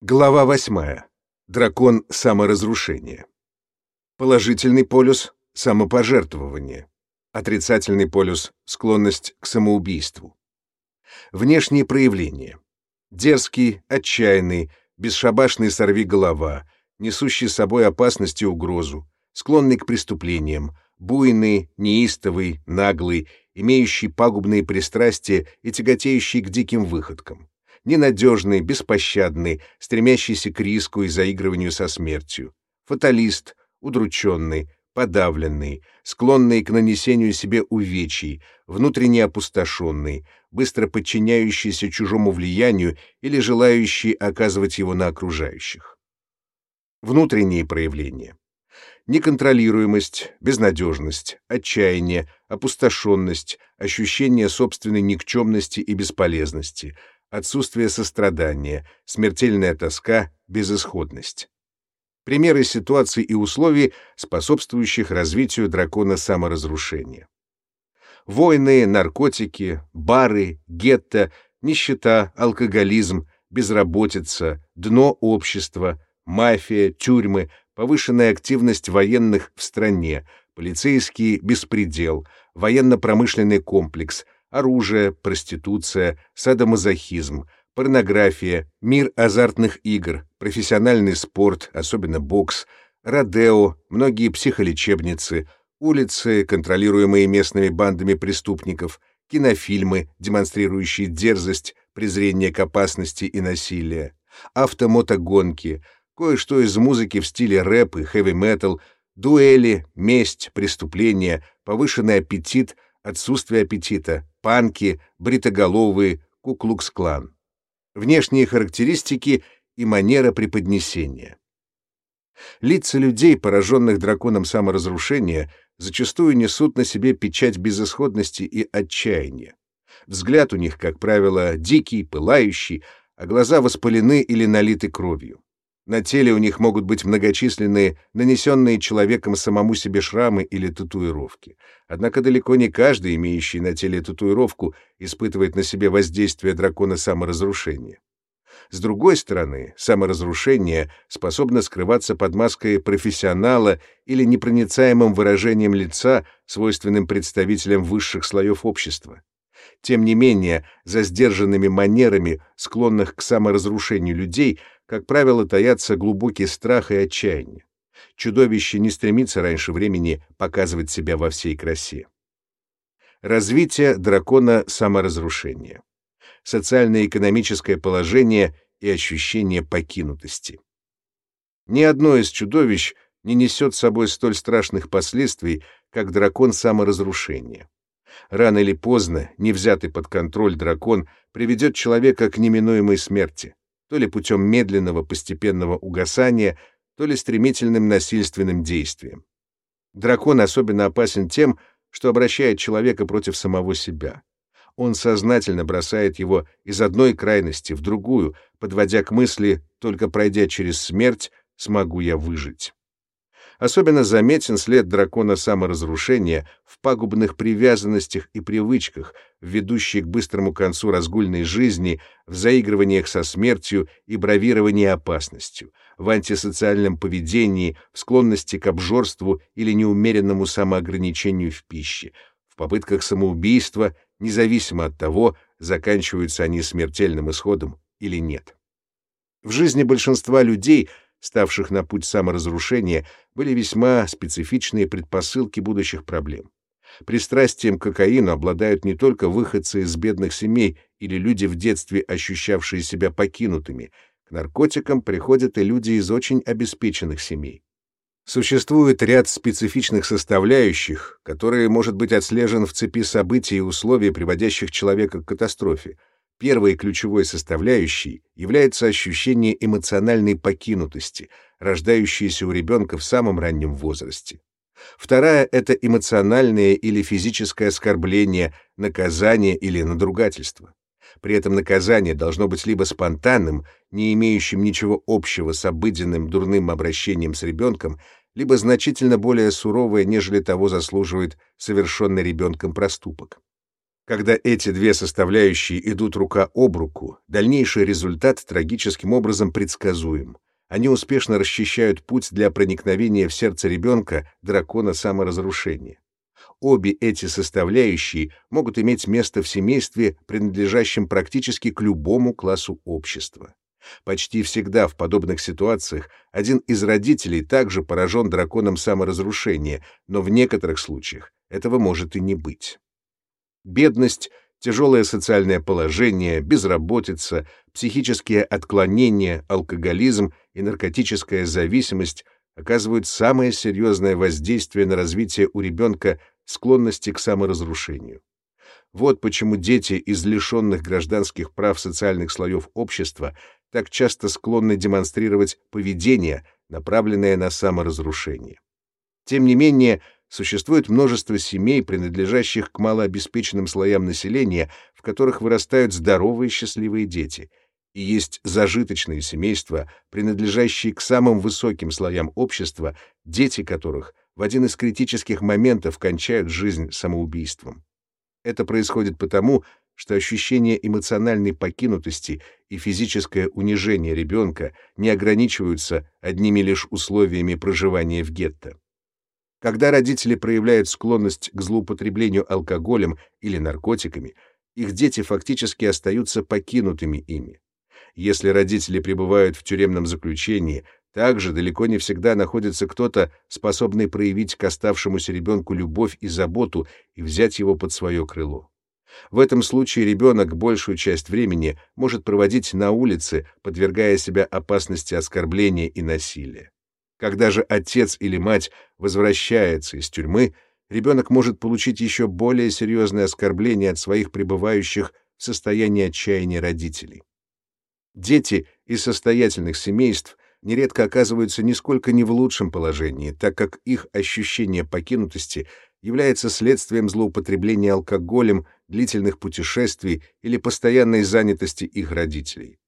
Глава 8. Дракон саморазрушения. Положительный полюс — самопожертвование. Отрицательный полюс — склонность к самоубийству. Внешние проявления. Дерзкий, отчаянный, бесшабашный сорви-голова, несущий с собой опасность и угрозу, склонный к преступлениям, буйный, неистовый, наглый, имеющий пагубные пристрастия и тяготеющий к диким выходкам ненадежный, беспощадный, стремящийся к риску и заигрыванию со смертью, фаталист, удрученный, подавленный, склонный к нанесению себе увечий, внутренне опустошенный, быстро подчиняющийся чужому влиянию или желающий оказывать его на окружающих. Внутренние проявления. Неконтролируемость, безнадежность, отчаяние, опустошенность, ощущение собственной никчемности и бесполезности — отсутствие сострадания, смертельная тоска, безысходность. Примеры ситуаций и условий, способствующих развитию дракона саморазрушения. Войны, наркотики, бары, гетто, нищета, алкоголизм, безработица, дно общества, мафия, тюрьмы, повышенная активность военных в стране, полицейский беспредел, военно-промышленный комплекс — оружие, проституция, садомазохизм, порнография, мир азартных игр, профессиональный спорт, особенно бокс, родео, многие психолечебницы, улицы, контролируемые местными бандами преступников, кинофильмы, демонстрирующие дерзость, презрение к опасности и насилия, автомотогонки, кое-что из музыки в стиле рэп и хэви-метал, дуэли, месть, преступления, повышенный аппетит, отсутствие аппетита, панки, бритоголовые, куклукс-клан. Внешние характеристики и манера преподнесения. Лица людей, пораженных драконом саморазрушения, зачастую несут на себе печать безысходности и отчаяния. Взгляд у них, как правило, дикий, пылающий, а глаза воспалены или налиты кровью. На теле у них могут быть многочисленные, нанесенные человеком самому себе шрамы или татуировки. Однако далеко не каждый, имеющий на теле татуировку, испытывает на себе воздействие дракона саморазрушения. С другой стороны, саморазрушение способно скрываться под маской профессионала или непроницаемым выражением лица, свойственным представителям высших слоев общества. Тем не менее, за сдержанными манерами, склонных к саморазрушению людей, как правило, таятся глубокий страх и отчаяние. Чудовище не стремится раньше времени показывать себя во всей красе. Развитие дракона саморазрушения. Социально-экономическое положение и ощущение покинутости. Ни одно из чудовищ не несет с собой столь страшных последствий, как дракон саморазрушения. Рано или поздно, не взятый под контроль дракон приведет человека к неминуемой смерти, то ли путем медленного постепенного угасания, то ли стремительным насильственным действием. Дракон особенно опасен тем, что обращает человека против самого себя. Он сознательно бросает его из одной крайности в другую, подводя к мысли «только пройдя через смерть, смогу я выжить». Особенно заметен след дракона саморазрушения в пагубных привязанностях и привычках, ведущих к быстрому концу разгульной жизни, в заигрываниях со смертью и бравировании опасностью, в антисоциальном поведении, в склонности к обжорству или неумеренному самоограничению в пище, в попытках самоубийства, независимо от того, заканчиваются они смертельным исходом или нет. В жизни большинства людей — ставших на путь саморазрушения, были весьма специфичные предпосылки будущих проблем. Пристрастием к кокаину обладают не только выходцы из бедных семей или люди в детстве, ощущавшие себя покинутыми. К наркотикам приходят и люди из очень обеспеченных семей. Существует ряд специфичных составляющих, которые может быть отслежен в цепи событий и условий, приводящих человека к катастрофе, Первой ключевой составляющей является ощущение эмоциональной покинутости, рождающееся у ребенка в самом раннем возрасте. Вторая — это эмоциональное или физическое оскорбление, наказание или надругательство. При этом наказание должно быть либо спонтанным, не имеющим ничего общего с обыденным дурным обращением с ребенком, либо значительно более суровое, нежели того заслуживает совершенный ребенком проступок. Когда эти две составляющие идут рука об руку, дальнейший результат трагическим образом предсказуем. Они успешно расчищают путь для проникновения в сердце ребенка дракона саморазрушения. Обе эти составляющие могут иметь место в семействе, принадлежащем практически к любому классу общества. Почти всегда в подобных ситуациях один из родителей также поражен драконом саморазрушения, но в некоторых случаях этого может и не быть. Бедность, тяжелое социальное положение, безработица, психические отклонения, алкоголизм и наркотическая зависимость оказывают самое серьезное воздействие на развитие у ребенка склонности к саморазрушению. Вот почему дети из лишенных гражданских прав социальных слоев общества так часто склонны демонстрировать поведение, направленное на саморазрушение. Тем не менее, Существует множество семей, принадлежащих к малообеспеченным слоям населения, в которых вырастают здоровые счастливые дети. И есть зажиточные семейства, принадлежащие к самым высоким слоям общества, дети которых в один из критических моментов кончают жизнь самоубийством. Это происходит потому, что ощущение эмоциональной покинутости и физическое унижение ребенка не ограничиваются одними лишь условиями проживания в гетто. Когда родители проявляют склонность к злоупотреблению алкоголем или наркотиками, их дети фактически остаются покинутыми ими. Если родители пребывают в тюремном заключении, также далеко не всегда находится кто-то, способный проявить к оставшемуся ребенку любовь и заботу и взять его под свое крыло. В этом случае ребенок большую часть времени может проводить на улице, подвергая себя опасности оскорбления и насилия. Когда же отец или мать возвращается из тюрьмы, ребенок может получить еще более серьезное оскорбление от своих пребывающих в состоянии отчаяния родителей. Дети из состоятельных семейств нередко оказываются нисколько не в лучшем положении, так как их ощущение покинутости является следствием злоупотребления алкоголем, длительных путешествий или постоянной занятости их родителей.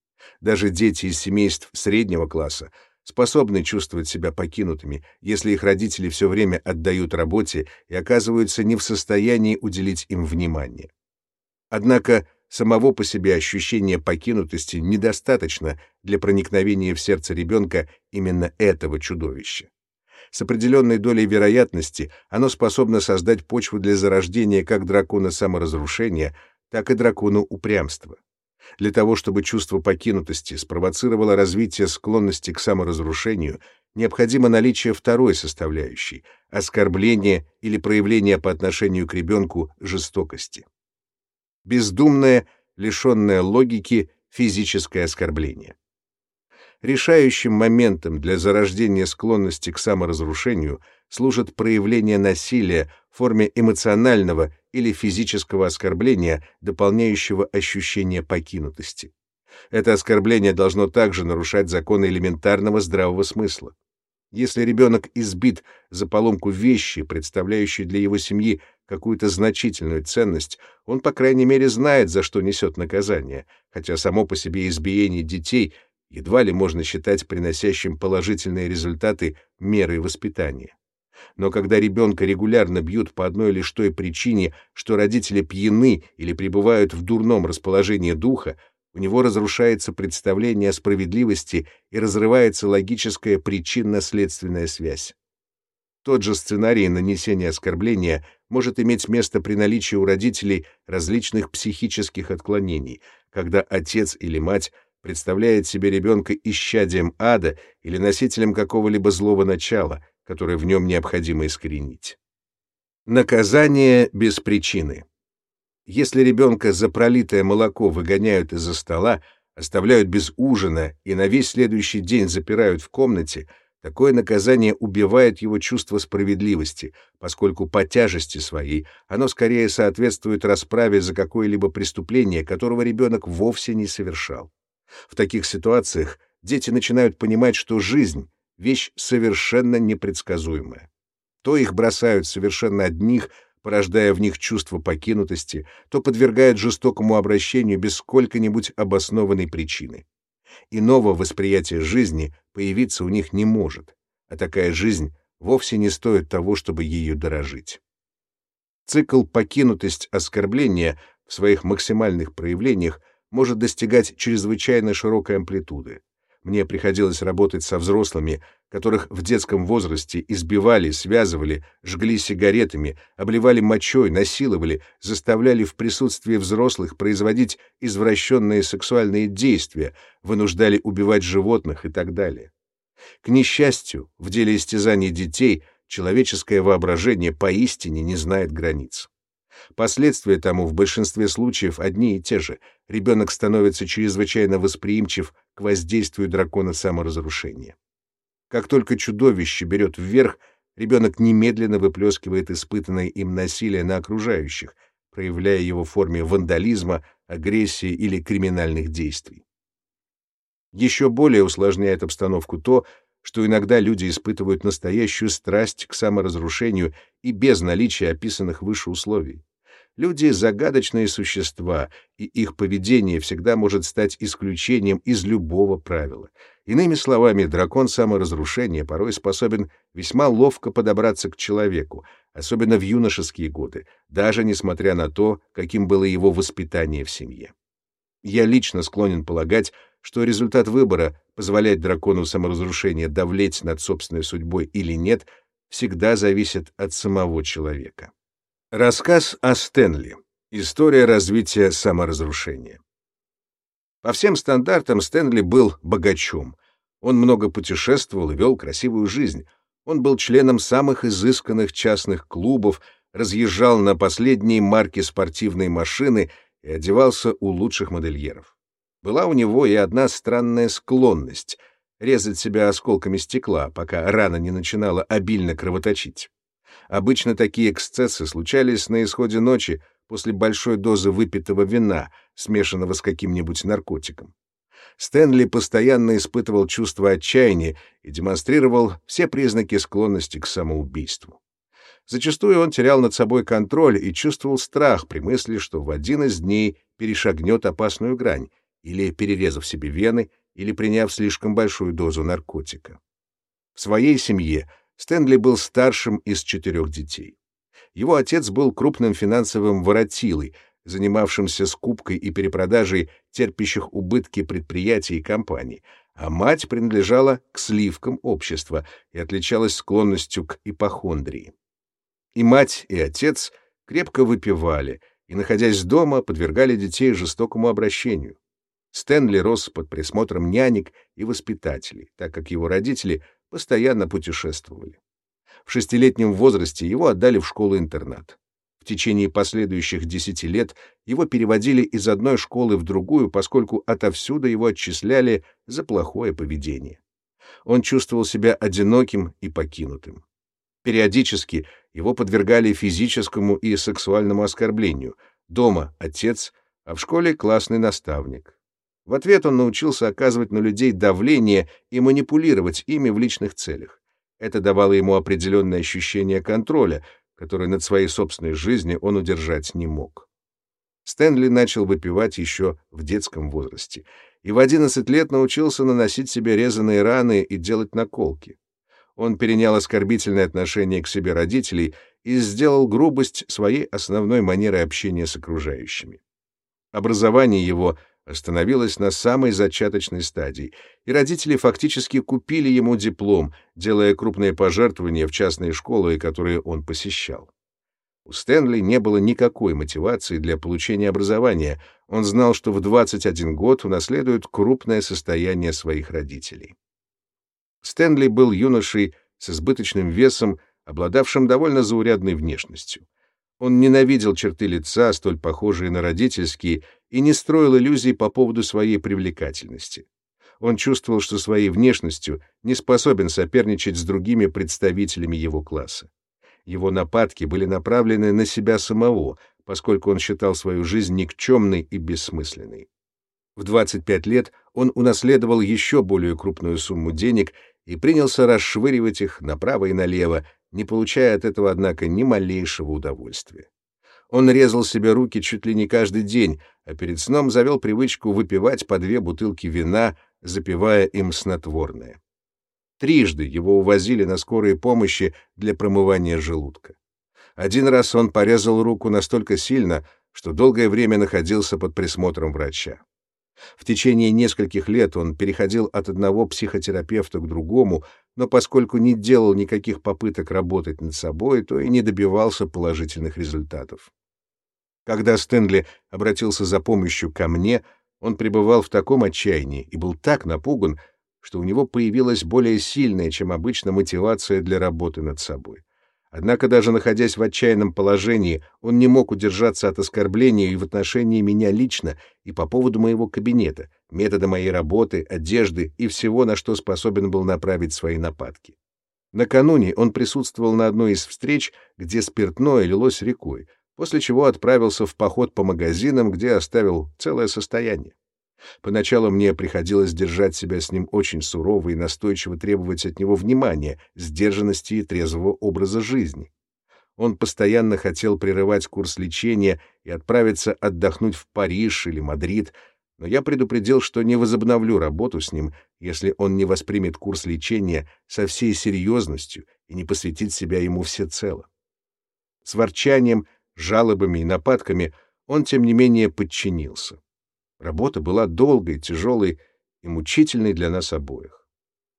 Даже дети из семейств среднего класса способны чувствовать себя покинутыми, если их родители все время отдают работе и оказываются не в состоянии уделить им внимание. Однако самого по себе ощущения покинутости недостаточно для проникновения в сердце ребенка именно этого чудовища. С определенной долей вероятности оно способно создать почву для зарождения как дракона саморазрушения, так и дракона упрямства. Для того, чтобы чувство покинутости спровоцировало развитие склонности к саморазрушению, необходимо наличие второй составляющей — оскорбления или проявления по отношению к ребенку жестокости. Бездумное, лишенное логики физическое оскорбление. Решающим моментом для зарождения склонности к саморазрушению служит проявление насилия в форме эмоционального или физического оскорбления, дополняющего ощущение покинутости. Это оскорбление должно также нарушать законы элементарного здравого смысла. Если ребенок избит за поломку вещи, представляющей для его семьи какую-то значительную ценность, он, по крайней мере, знает, за что несет наказание, хотя само по себе избиение детей едва ли можно считать приносящим положительные результаты мерой воспитания. Но когда ребенка регулярно бьют по одной лишь той причине, что родители пьяны или пребывают в дурном расположении духа, у него разрушается представление о справедливости и разрывается логическая причинно-следственная связь. Тот же сценарий нанесения оскорбления может иметь место при наличии у родителей различных психических отклонений, когда отец или мать представляет себе ребенка исчадием ада или носителем какого-либо злого начала, которое в нем необходимо искоренить. Наказание без причины. Если ребенка за пролитое молоко выгоняют из-за стола, оставляют без ужина и на весь следующий день запирают в комнате, такое наказание убивает его чувство справедливости, поскольку по тяжести своей оно скорее соответствует расправе за какое-либо преступление, которого ребенок вовсе не совершал. В таких ситуациях дети начинают понимать, что жизнь вещь совершенно непредсказуемая. То их бросают совершенно одних, порождая в них чувство покинутости, то подвергают жестокому обращению без сколько-нибудь обоснованной причины. Иного восприятия жизни появиться у них не может, а такая жизнь вовсе не стоит того, чтобы ею дорожить. Цикл покинутость оскорбления в своих максимальных проявлениях может достигать чрезвычайно широкой амплитуды. Мне приходилось работать со взрослыми, которых в детском возрасте избивали, связывали, жгли сигаретами, обливали мочой, насиловали, заставляли в присутствии взрослых производить извращенные сексуальные действия, вынуждали убивать животных и так далее. К несчастью, в деле истязаний детей человеческое воображение поистине не знает границ. Последствия тому в большинстве случаев одни и те же. Ребенок становится чрезвычайно восприимчив к воздействию дракона саморазрушения. Как только чудовище берет вверх, ребенок немедленно выплескивает испытанное им насилие на окружающих, проявляя его в форме вандализма, агрессии или криминальных действий. Еще более усложняет обстановку то, что иногда люди испытывают настоящую страсть к саморазрушению и без наличия описанных выше условий. Люди — загадочные существа, и их поведение всегда может стать исключением из любого правила. Иными словами, дракон саморазрушения порой способен весьма ловко подобраться к человеку, особенно в юношеские годы, даже несмотря на то, каким было его воспитание в семье. Я лично склонен полагать, что результат выбора, позволять дракону саморазрушения давлеть над собственной судьбой или нет, всегда зависит от самого человека. Рассказ о Стэнли. История развития саморазрушения. По всем стандартам Стэнли был богачом. Он много путешествовал и вел красивую жизнь. Он был членом самых изысканных частных клубов, разъезжал на последние марки спортивной машины и одевался у лучших модельеров. Была у него и одна странная склонность — резать себя осколками стекла, пока рана не начинала обильно кровоточить. Обычно такие эксцессы случались на исходе ночи после большой дозы выпитого вина, смешанного с каким-нибудь наркотиком. Стэнли постоянно испытывал чувство отчаяния и демонстрировал все признаки склонности к самоубийству. Зачастую он терял над собой контроль и чувствовал страх при мысли, что в один из дней перешагнет опасную грань, или перерезав себе вены, или приняв слишком большую дозу наркотика. В своей семье Стэнли был старшим из четырех детей. Его отец был крупным финансовым воротилой, занимавшимся скупкой и перепродажей терпящих убытки предприятий и компаний, а мать принадлежала к сливкам общества и отличалась склонностью к ипохондрии. И мать, и отец крепко выпивали и, находясь дома, подвергали детей жестокому обращению. Стэнли рос под присмотром нянек и воспитателей, так как его родители постоянно путешествовали. В шестилетнем возрасте его отдали в школу-интернат. В течение последующих десяти лет его переводили из одной школы в другую, поскольку отовсюду его отчисляли за плохое поведение. Он чувствовал себя одиноким и покинутым. Периодически его подвергали физическому и сексуальному оскорблению. Дома — отец, а в школе — классный наставник. В ответ он научился оказывать на людей давление и манипулировать ими в личных целях. Это давало ему определенное ощущение контроля, которое над своей собственной жизнью он удержать не мог. Стэнли начал выпивать еще в детском возрасте и в 11 лет научился наносить себе резаные раны и делать наколки. Он перенял оскорбительное отношение к себе родителей и сделал грубость своей основной манерой общения с окружающими. Образование его — остановилась на самой зачаточной стадии, и родители фактически купили ему диплом, делая крупные пожертвования в частные школы, которые он посещал. У Стэнли не было никакой мотивации для получения образования. Он знал, что в 21 год унаследует крупное состояние своих родителей. Стэнли был юношей с избыточным весом, обладавшим довольно заурядной внешностью. Он ненавидел черты лица, столь похожие на родительские, и не строил иллюзий по поводу своей привлекательности. Он чувствовал, что своей внешностью не способен соперничать с другими представителями его класса. Его нападки были направлены на себя самого, поскольку он считал свою жизнь никчемной и бессмысленной. В 25 лет он унаследовал еще более крупную сумму денег и принялся расшвыривать их направо и налево, не получая от этого, однако, ни малейшего удовольствия. Он резал себе руки чуть ли не каждый день, а перед сном завел привычку выпивать по две бутылки вина, запивая им снотворное. Трижды его увозили на скорой помощи для промывания желудка. Один раз он порезал руку настолько сильно, что долгое время находился под присмотром врача. В течение нескольких лет он переходил от одного психотерапевта к другому, но поскольку не делал никаких попыток работать над собой, то и не добивался положительных результатов. Когда Стэнли обратился за помощью ко мне, он пребывал в таком отчаянии и был так напуган, что у него появилась более сильная, чем обычно, мотивация для работы над собой. Однако даже находясь в отчаянном положении, он не мог удержаться от оскорбления и в отношении меня лично, и по поводу моего кабинета, метода моей работы, одежды и всего, на что способен был направить свои нападки. Накануне он присутствовал на одной из встреч, где спиртное лилось рекой, после чего отправился в поход по магазинам, где оставил целое состояние. Поначалу мне приходилось держать себя с ним очень сурово и настойчиво требовать от него внимания, сдержанности и трезвого образа жизни. Он постоянно хотел прерывать курс лечения и отправиться отдохнуть в Париж или Мадрид, но я предупредил, что не возобновлю работу с ним, если он не воспримет курс лечения со всей серьезностью и не посвятит себя ему всецело. С ворчанием, жалобами и нападками он, тем не менее, подчинился. Работа была долгой, тяжелой и мучительной для нас обоих.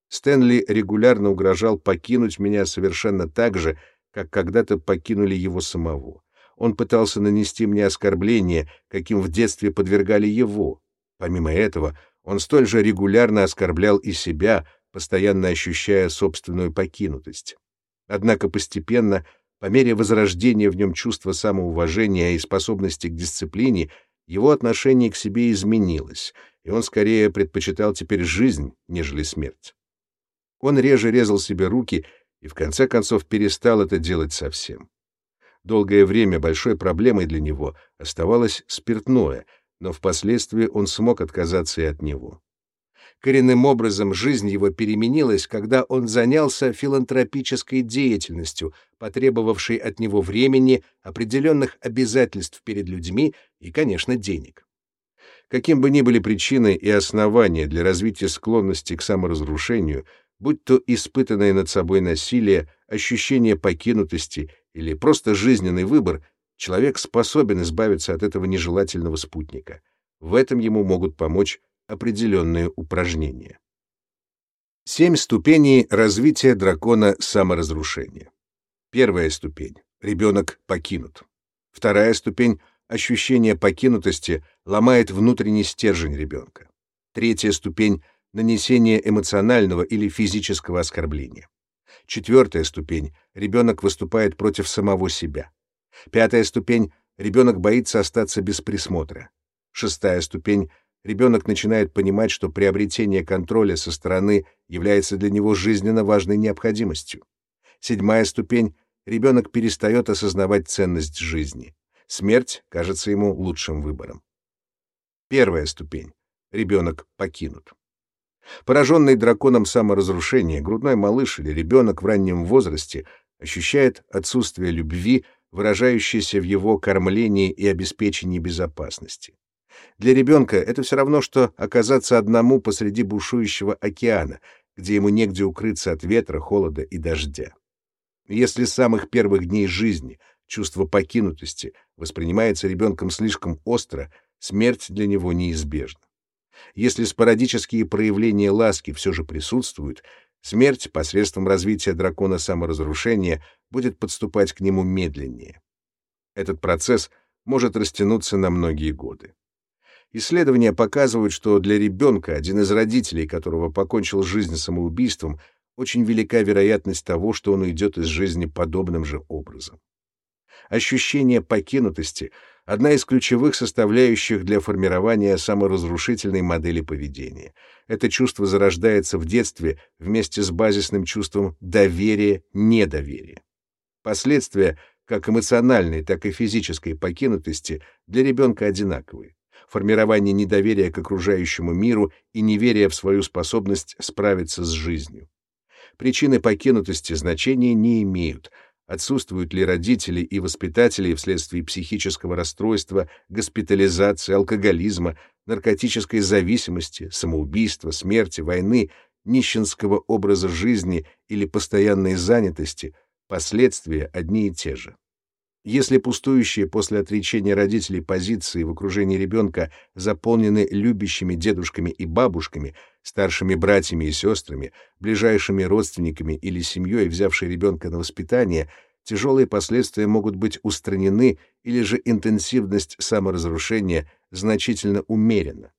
Стэнли регулярно угрожал покинуть меня совершенно так же, как когда-то покинули его самого. Он пытался нанести мне оскорбление, каким в детстве подвергали его. Помимо этого, он столь же регулярно оскорблял и себя, постоянно ощущая собственную покинутость. Однако постепенно, по мере возрождения в нем чувства самоуважения и способности к дисциплине, его отношение к себе изменилось, и он скорее предпочитал теперь жизнь, нежели смерть. Он реже резал себе руки и в конце концов перестал это делать совсем. Долгое время большой проблемой для него оставалось спиртное, но впоследствии он смог отказаться и от него. Коренным образом жизнь его переменилась, когда он занялся филантропической деятельностью, потребовавшей от него времени, определенных обязательств перед людьми и, конечно, денег. Каким бы ни были причины и основания для развития склонности к саморазрушению, будь то испытанное над собой насилие, ощущение покинутости или просто жизненный выбор, человек способен избавиться от этого нежелательного спутника. В этом ему могут помочь определенные упражнения. Семь ступеней развития дракона саморазрушения. Первая ступень — ребенок покинут. Вторая ступень — ощущение покинутости ломает внутренний стержень ребенка. Третья ступень — нанесение эмоционального или физического оскорбления. Четвертая ступень — ребенок выступает против самого себя. Пятая ступень — ребенок боится остаться без присмотра. Шестая ступень ребенок начинает понимать, что приобретение контроля со стороны является для него жизненно важной необходимостью. Седьмая ступень — ребенок перестает осознавать ценность жизни. Смерть кажется ему лучшим выбором. Первая ступень — ребенок покинут. Пораженный драконом саморазрушения, грудной малыш или ребенок в раннем возрасте ощущает отсутствие любви, выражающееся в его кормлении и обеспечении безопасности. Для ребенка это все равно, что оказаться одному посреди бушующего океана, где ему негде укрыться от ветра, холода и дождя. Если с самых первых дней жизни чувство покинутости воспринимается ребенком слишком остро, смерть для него неизбежна. Если спорадические проявления ласки все же присутствуют, смерть посредством развития дракона саморазрушения будет подступать к нему медленнее. Этот процесс может растянуться на многие годы. Исследования показывают, что для ребенка, один из родителей которого покончил жизнь самоубийством, очень велика вероятность того, что он уйдет из жизни подобным же образом. Ощущение покинутости — одна из ключевых составляющих для формирования саморазрушительной модели поведения. Это чувство зарождается в детстве вместе с базисным чувством доверия-недоверия. Последствия как эмоциональной, так и физической покинутости для ребенка одинаковые формирование недоверия к окружающему миру и неверия в свою способность справиться с жизнью. Причины покинутости значения не имеют. Отсутствуют ли родители и воспитатели вследствие психического расстройства, госпитализации, алкоголизма, наркотической зависимости, самоубийства, смерти, войны, нищенского образа жизни или постоянной занятости, последствия одни и те же. Если пустующие после отречения родителей позиции в окружении ребенка заполнены любящими дедушками и бабушками, старшими братьями и сестрами, ближайшими родственниками или семьей, взявшей ребенка на воспитание, тяжелые последствия могут быть устранены или же интенсивность саморазрушения значительно умерена.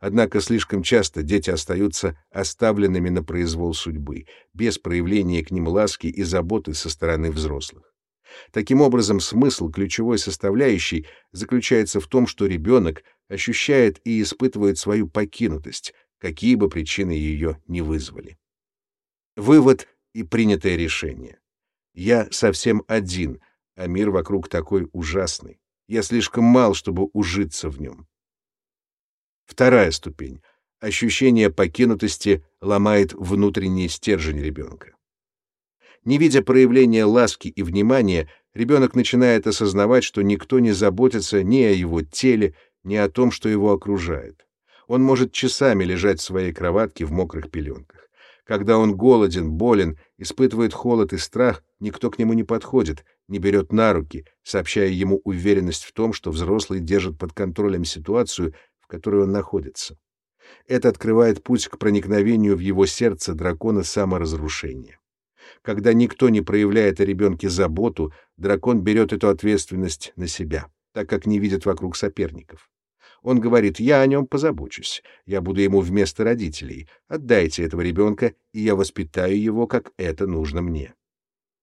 Однако слишком часто дети остаются оставленными на произвол судьбы, без проявления к ним ласки и заботы со стороны взрослых. Таким образом, смысл ключевой составляющей заключается в том, что ребенок ощущает и испытывает свою покинутость, какие бы причины ее не вызвали. Вывод и принятое решение. Я совсем один, а мир вокруг такой ужасный. Я слишком мал, чтобы ужиться в нем. Вторая ступень. Ощущение покинутости ломает внутренний стержень ребенка. Не видя проявления ласки и внимания, ребенок начинает осознавать, что никто не заботится ни о его теле, ни о том, что его окружает. Он может часами лежать в своей кроватке в мокрых пеленках. Когда он голоден, болен, испытывает холод и страх, никто к нему не подходит, не берет на руки, сообщая ему уверенность в том, что взрослый держит под контролем ситуацию, в которой он находится. Это открывает путь к проникновению в его сердце дракона саморазрушения. Когда никто не проявляет о ребенке заботу, дракон берет эту ответственность на себя, так как не видит вокруг соперников. Он говорит, я о нем позабочусь, я буду ему вместо родителей, отдайте этого ребенка, и я воспитаю его, как это нужно мне.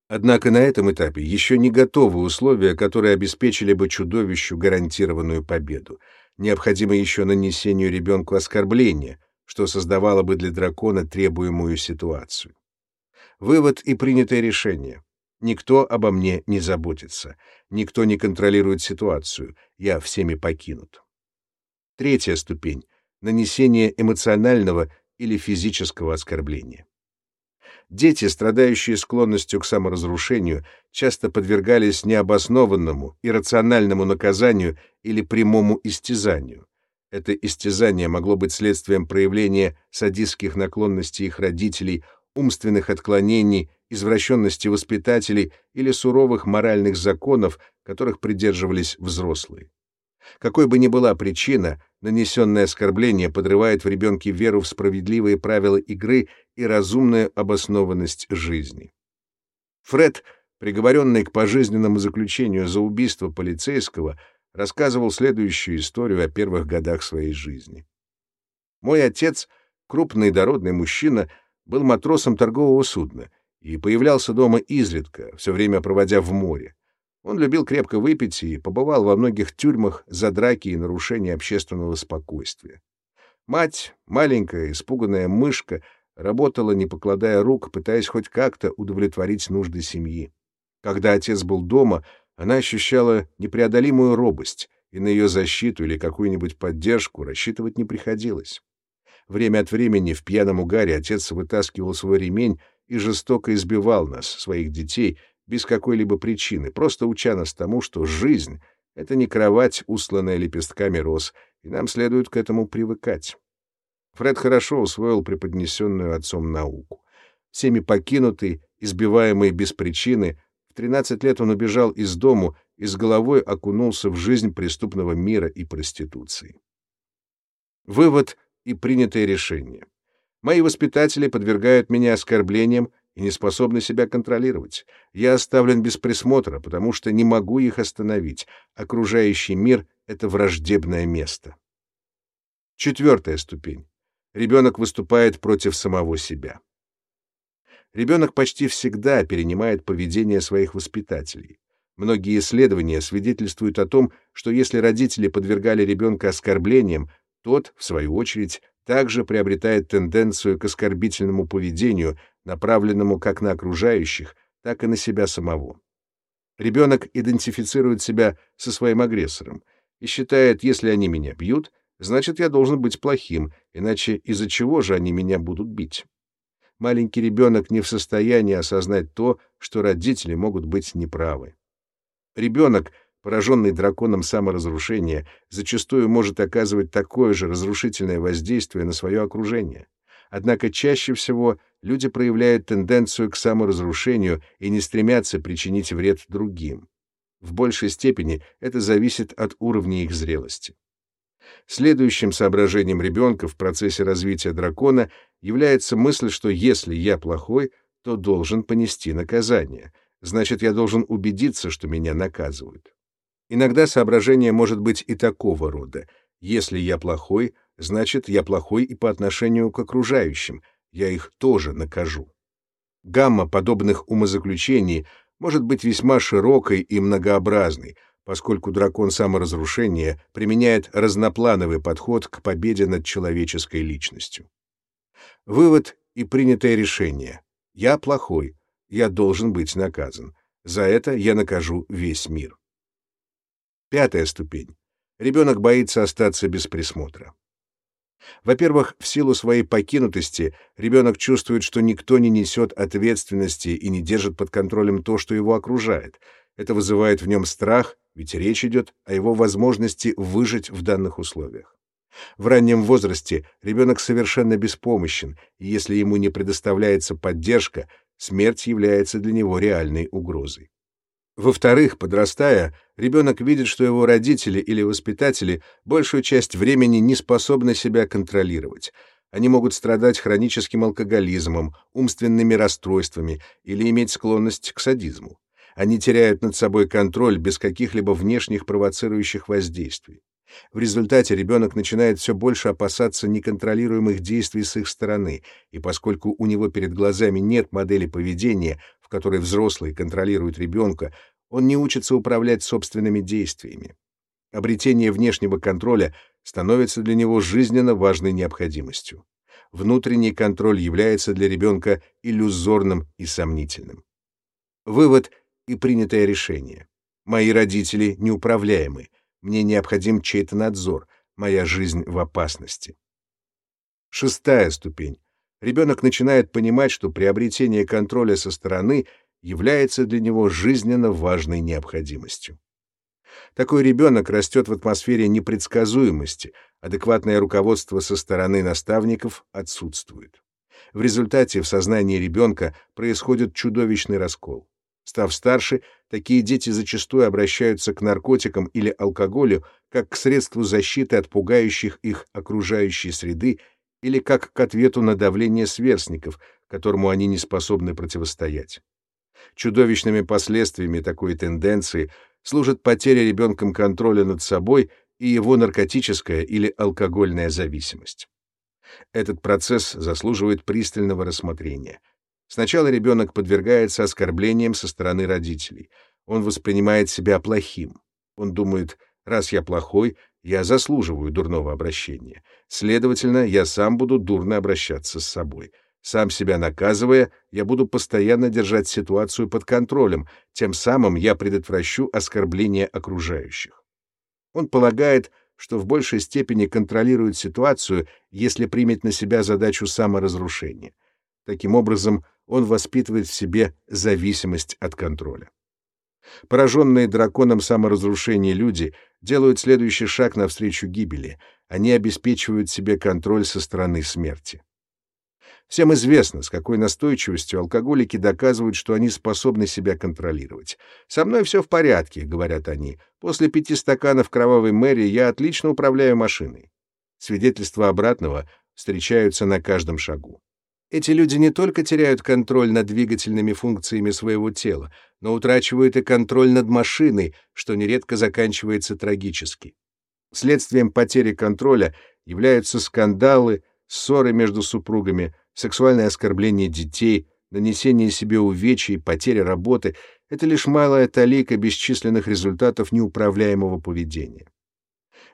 Однако на этом этапе еще не готовы условия, которые обеспечили бы чудовищу гарантированную победу. Необходимо еще нанесению ребенку оскорбления, что создавало бы для дракона требуемую ситуацию. Вывод и принятое решение. Никто обо мне не заботится. Никто не контролирует ситуацию. Я всеми покинут. Третья ступень — нанесение эмоционального или физического оскорбления. Дети, страдающие склонностью к саморазрушению, часто подвергались необоснованному, иррациональному наказанию или прямому истязанию. Это истязание могло быть следствием проявления садистских наклонностей их родителей, умственных отклонений, извращенности воспитателей или суровых моральных законов, которых придерживались взрослые. Какой бы ни была причина, нанесенное оскорбление подрывает в ребенке веру в справедливые правила игры и разумную обоснованность жизни. Фред, приговоренный к пожизненному заключению за убийство полицейского, рассказывал следующую историю о первых годах своей жизни. «Мой отец, крупный дородный мужчина, был матросом торгового судна и появлялся дома изредка, все время проводя в море. Он любил крепко выпить и побывал во многих тюрьмах за драки и нарушение общественного спокойствия. Мать, маленькая, испуганная мышка, работала, не покладая рук, пытаясь хоть как-то удовлетворить нужды семьи. Когда отец был дома, она ощущала непреодолимую робость, и на ее защиту или какую-нибудь поддержку рассчитывать не приходилось. Время от времени в пьяном угаре отец вытаскивал свой ремень и жестоко избивал нас, своих детей, без какой-либо причины, просто уча нас тому, что жизнь — это не кровать, усланная лепестками роз, и нам следует к этому привыкать. Фред хорошо усвоил преподнесенную отцом науку. Всеми покинутый, избиваемый без причины, в 13 лет он убежал из дому и с головой окунулся в жизнь преступного мира и проституции. Вывод и принятое решение. Мои воспитатели подвергают меня оскорблениям и не способны себя контролировать. Я оставлен без присмотра, потому что не могу их остановить. Окружающий мир — это враждебное место. Четвертая ступень. Ребенок выступает против самого себя. Ребенок почти всегда перенимает поведение своих воспитателей. Многие исследования свидетельствуют о том, что если родители подвергали ребенка оскорблениям, тот, в свою очередь, также приобретает тенденцию к оскорбительному поведению, направленному как на окружающих, так и на себя самого. Ребенок идентифицирует себя со своим агрессором и считает, если они меня бьют, значит, я должен быть плохим, иначе из-за чего же они меня будут бить? Маленький ребенок не в состоянии осознать то, что родители могут быть неправы. Ребенок — пораженный драконом саморазрушения, зачастую может оказывать такое же разрушительное воздействие на свое окружение. Однако чаще всего люди проявляют тенденцию к саморазрушению и не стремятся причинить вред другим. В большей степени это зависит от уровня их зрелости. Следующим соображением ребенка в процессе развития дракона является мысль, что если я плохой, то должен понести наказание. Значит, я должен убедиться, что меня наказывают. Иногда соображение может быть и такого рода. Если я плохой, значит, я плохой и по отношению к окружающим, я их тоже накажу. Гамма подобных умозаключений может быть весьма широкой и многообразной, поскольку дракон саморазрушения применяет разноплановый подход к победе над человеческой личностью. Вывод и принятое решение. Я плохой, я должен быть наказан. За это я накажу весь мир. Пятая ступень. Ребенок боится остаться без присмотра. Во-первых, в силу своей покинутости ребенок чувствует, что никто не несет ответственности и не держит под контролем то, что его окружает. Это вызывает в нем страх, ведь речь идет о его возможности выжить в данных условиях. В раннем возрасте ребенок совершенно беспомощен, и если ему не предоставляется поддержка, смерть является для него реальной угрозой. Во-вторых, подрастая, ребенок видит, что его родители или воспитатели большую часть времени не способны себя контролировать. Они могут страдать хроническим алкоголизмом, умственными расстройствами или иметь склонность к садизму. Они теряют над собой контроль без каких-либо внешних провоцирующих воздействий. В результате ребенок начинает все больше опасаться неконтролируемых действий с их стороны, и поскольку у него перед глазами нет модели поведения, в которой взрослый контролирует ребенка, он не учится управлять собственными действиями. Обретение внешнего контроля становится для него жизненно важной необходимостью. Внутренний контроль является для ребенка иллюзорным и сомнительным. Вывод и принятое решение. Мои родители неуправляемы, мне необходим чей-то надзор, моя жизнь в опасности. Шестая ступень. Ребенок начинает понимать, что приобретение контроля со стороны является для него жизненно важной необходимостью. Такой ребенок растет в атмосфере непредсказуемости, адекватное руководство со стороны наставников отсутствует. В результате в сознании ребенка происходит чудовищный раскол. Став старше, такие дети зачастую обращаются к наркотикам или алкоголю как к средству защиты от пугающих их окружающей среды или как к ответу на давление сверстников, которому они не способны противостоять. Чудовищными последствиями такой тенденции служит потеря ребенком контроля над собой и его наркотическая или алкогольная зависимость. Этот процесс заслуживает пристального рассмотрения — Сначала ребенок подвергается оскорблениям со стороны родителей. Он воспринимает себя плохим. Он думает, раз я плохой, я заслуживаю дурного обращения. Следовательно, я сам буду дурно обращаться с собой. Сам себя наказывая, я буду постоянно держать ситуацию под контролем, тем самым я предотвращу оскорбления окружающих. Он полагает, что в большей степени контролирует ситуацию, если примет на себя задачу саморазрушения. Таким образом, он воспитывает в себе зависимость от контроля. Пораженные драконом саморазрушения люди делают следующий шаг навстречу гибели. Они обеспечивают себе контроль со стороны смерти. Всем известно, с какой настойчивостью алкоголики доказывают, что они способны себя контролировать. «Со мной все в порядке», — говорят они. «После пяти стаканов кровавой мэри я отлично управляю машиной». Свидетельства обратного встречаются на каждом шагу. Эти люди не только теряют контроль над двигательными функциями своего тела, но утрачивают и контроль над машиной, что нередко заканчивается трагически. Следствием потери контроля являются скандалы, ссоры между супругами, сексуальное оскорбление детей, нанесение себе увечий, потеря работы — это лишь малая талика бесчисленных результатов неуправляемого поведения.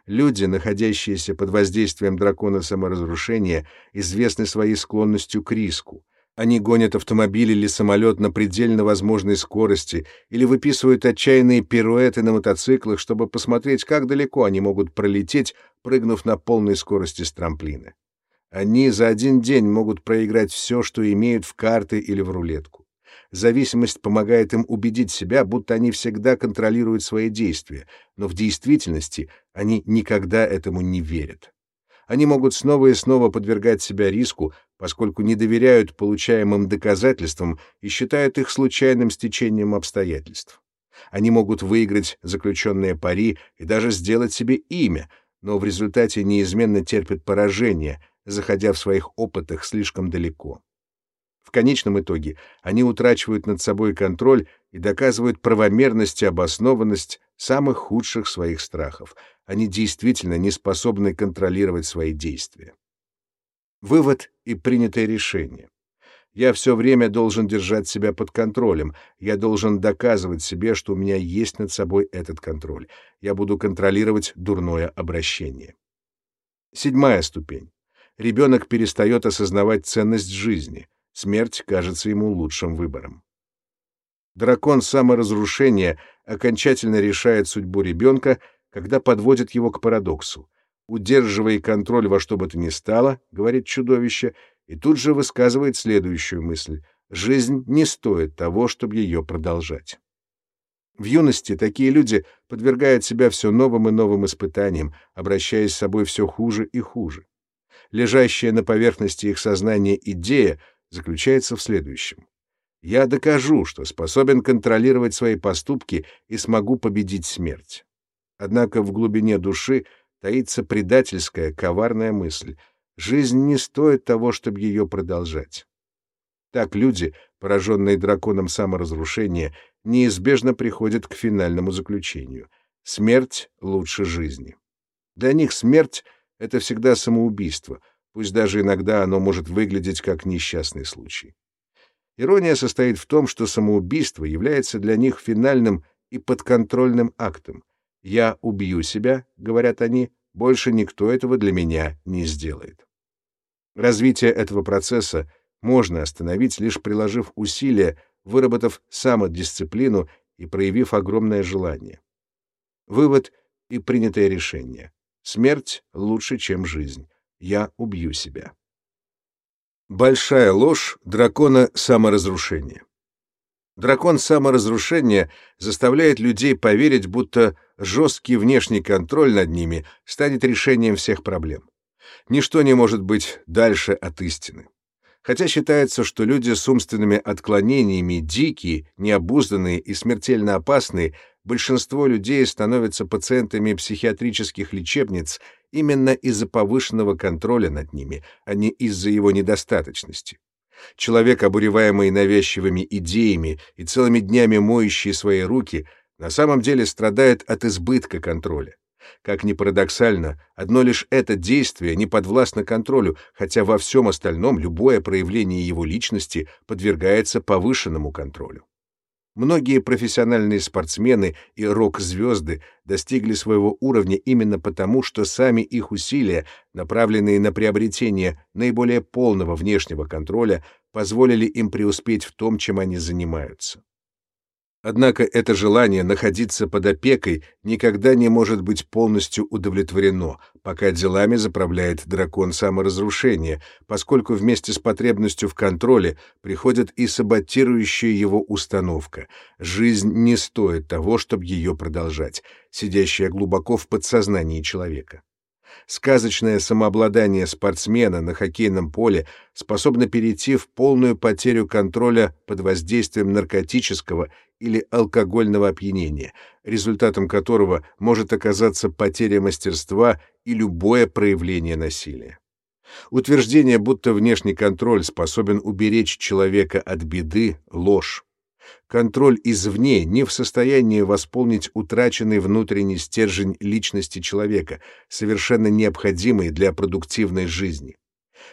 Люди, находящиеся под воздействием дракона саморазрушения, известны своей склонностью к риску. Они гонят автомобиль или самолет на предельно возможной скорости или выписывают отчаянные пируэты на мотоциклах, чтобы посмотреть, как далеко они могут пролететь, прыгнув на полной скорости с трамплина. Они за один день могут проиграть все, что имеют в карты или в рулетку. Зависимость помогает им убедить себя, будто они всегда контролируют свои действия, но в действительности они никогда этому не верят. Они могут снова и снова подвергать себя риску, поскольку не доверяют получаемым доказательствам и считают их случайным стечением обстоятельств. Они могут выиграть заключенные пари и даже сделать себе имя, но в результате неизменно терпят поражение, заходя в своих опытах слишком далеко. В конечном итоге они утрачивают над собой контроль и доказывают правомерность и обоснованность самых худших своих страхов. Они действительно не способны контролировать свои действия. Вывод и принятое решение. Я все время должен держать себя под контролем. Я должен доказывать себе, что у меня есть над собой этот контроль. Я буду контролировать дурное обращение. Седьмая ступень. Ребенок перестает осознавать ценность жизни. Смерть кажется ему лучшим выбором. Дракон саморазрушения окончательно решает судьбу ребенка, когда подводит его к парадоксу. Удерживая контроль во что бы то ни стало, говорит чудовище, и тут же высказывает следующую мысль. Жизнь не стоит того, чтобы ее продолжать. В юности такие люди подвергают себя все новым и новым испытаниям, обращаясь с собой все хуже и хуже. Лежащая на поверхности их сознания идея заключается в следующем. Я докажу, что способен контролировать свои поступки и смогу победить смерть. Однако в глубине души таится предательская, коварная мысль. Жизнь не стоит того, чтобы ее продолжать. Так люди, пораженные драконом саморазрушения, неизбежно приходят к финальному заключению. Смерть лучше жизни. Для них смерть — это всегда самоубийство — пусть даже иногда оно может выглядеть как несчастный случай. Ирония состоит в том, что самоубийство является для них финальным и подконтрольным актом. «Я убью себя», — говорят они, — «больше никто этого для меня не сделает». Развитие этого процесса можно остановить, лишь приложив усилия, выработав самодисциплину и проявив огромное желание. Вывод и принятое решение. Смерть лучше, чем жизнь я убью себя. Большая ложь дракона саморазрушения. Дракон саморазрушения заставляет людей поверить, будто жесткий внешний контроль над ними станет решением всех проблем. Ничто не может быть дальше от истины. Хотя считается, что люди с умственными отклонениями дикие, необузданные и смертельно опасные, большинство людей становятся пациентами психиатрических лечебниц именно из-за повышенного контроля над ними, а не из-за его недостаточности. Человек, обуреваемый навязчивыми идеями и целыми днями моющий свои руки, на самом деле страдает от избытка контроля. Как ни парадоксально, одно лишь это действие не подвластно контролю, хотя во всем остальном любое проявление его личности подвергается повышенному контролю. Многие профессиональные спортсмены и рок-звезды достигли своего уровня именно потому, что сами их усилия, направленные на приобретение наиболее полного внешнего контроля, позволили им преуспеть в том, чем они занимаются. Однако это желание находиться под опекой никогда не может быть полностью удовлетворено, пока делами заправляет дракон саморазрушения, поскольку вместе с потребностью в контроле приходит и саботирующая его установка. Жизнь не стоит того, чтобы ее продолжать, сидящая глубоко в подсознании человека. Сказочное самообладание спортсмена на хоккейном поле способно перейти в полную потерю контроля под воздействием наркотического или алкогольного опьянения, результатом которого может оказаться потеря мастерства и любое проявление насилия. Утверждение, будто внешний контроль способен уберечь человека от беды — ложь. Контроль извне не в состоянии восполнить утраченный внутренний стержень личности человека, совершенно необходимый для продуктивной жизни.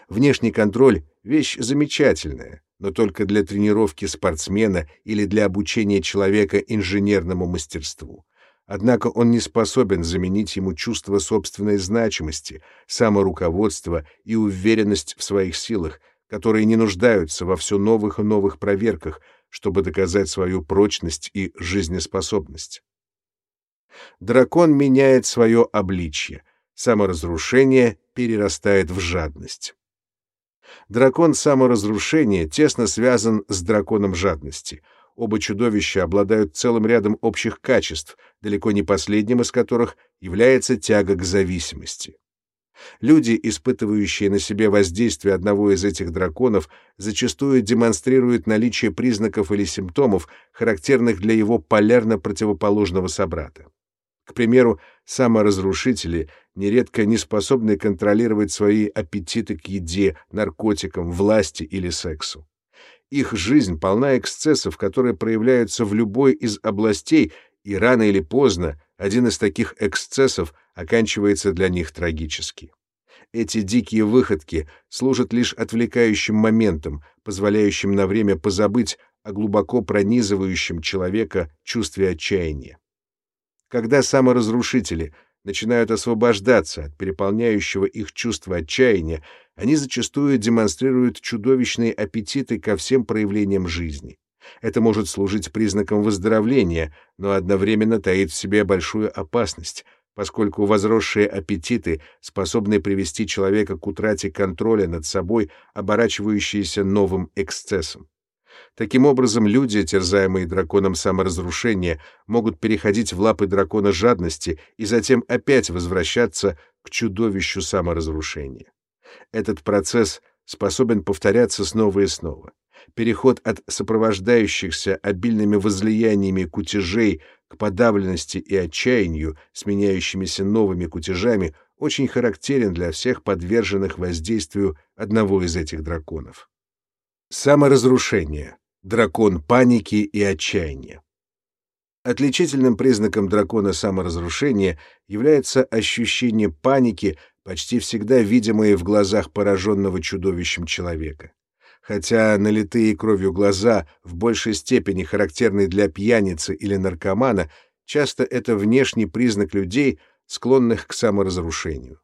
Внешний контроль — вещь замечательная, но только для тренировки спортсмена или для обучения человека инженерному мастерству. Однако он не способен заменить ему чувство собственной значимости, саморуководство и уверенность в своих силах, которые не нуждаются во все новых и новых проверках, чтобы доказать свою прочность и жизнеспособность. Дракон меняет свое обличье, саморазрушение перерастает в жадность. Дракон саморазрушения тесно связан с драконом жадности. Оба чудовища обладают целым рядом общих качеств, далеко не последним из которых является тяга к зависимости. Люди, испытывающие на себе воздействие одного из этих драконов, зачастую демонстрируют наличие признаков или симптомов, характерных для его полярно противоположного собрата. К примеру, саморазрушители нередко не способны контролировать свои аппетиты к еде, наркотикам, власти или сексу. Их жизнь полна эксцессов, которые проявляются в любой из областей, и рано или поздно один из таких эксцессов оканчивается для них трагически. Эти дикие выходки служат лишь отвлекающим моментом, позволяющим на время позабыть о глубоко пронизывающем человека чувстве отчаяния. Когда саморазрушители начинают освобождаться от переполняющего их чувства отчаяния, они зачастую демонстрируют чудовищные аппетиты ко всем проявлениям жизни. Это может служить признаком выздоровления, но одновременно таит в себе большую опасность, поскольку возросшие аппетиты способны привести человека к утрате контроля над собой, оборачивающиеся новым эксцессом. Таким образом, люди, терзаемые драконом саморазрушения, могут переходить в лапы дракона жадности и затем опять возвращаться к чудовищу саморазрушения. Этот процесс способен повторяться снова и снова. Переход от сопровождающихся обильными возлияниями кутежей к подавленности и отчаянию, сменяющимися новыми кутежами, очень характерен для всех подверженных воздействию одного из этих драконов. Саморазрушение. Дракон паники и отчаяния. Отличительным признаком дракона саморазрушения является ощущение паники, почти всегда видимое в глазах пораженного чудовищем человека. Хотя налитые кровью глаза в большей степени характерны для пьяницы или наркомана, часто это внешний признак людей, склонных к саморазрушению.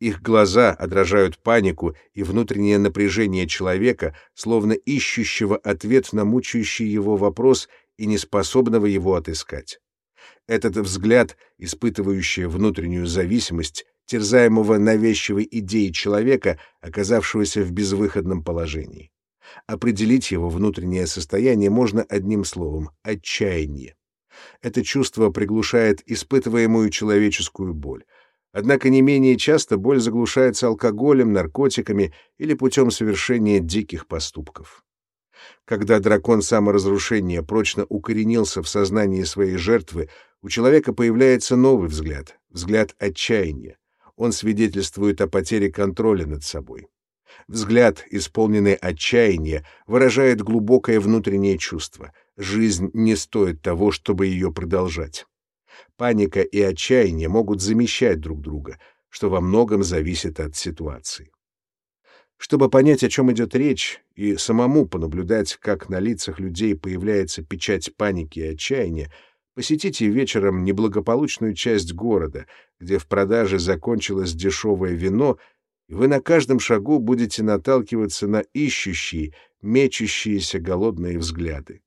Их глаза отражают панику и внутреннее напряжение человека, словно ищущего ответ на мучающий его вопрос и неспособного его отыскать. Этот взгляд, испытывающий внутреннюю зависимость, терзаемого навязчивой идеей человека, оказавшегося в безвыходном положении. Определить его внутреннее состояние можно одним словом — отчаяние. Это чувство приглушает испытываемую человеческую боль. Однако не менее часто боль заглушается алкоголем, наркотиками или путем совершения диких поступков. Когда дракон саморазрушения прочно укоренился в сознании своей жертвы, у человека появляется новый взгляд — взгляд отчаяния. Он свидетельствует о потере контроля над собой. Взгляд, исполненный отчаяния, выражает глубокое внутреннее чувство. Жизнь не стоит того, чтобы ее продолжать. Паника и отчаяние могут замещать друг друга, что во многом зависит от ситуации. Чтобы понять, о чем идет речь, и самому понаблюдать, как на лицах людей появляется печать паники и отчаяния, посетите вечером неблагополучную часть города, где в продаже закончилось дешевое вино и вы на каждом шагу будете наталкиваться на ищущие, мечущиеся голодные взгляды.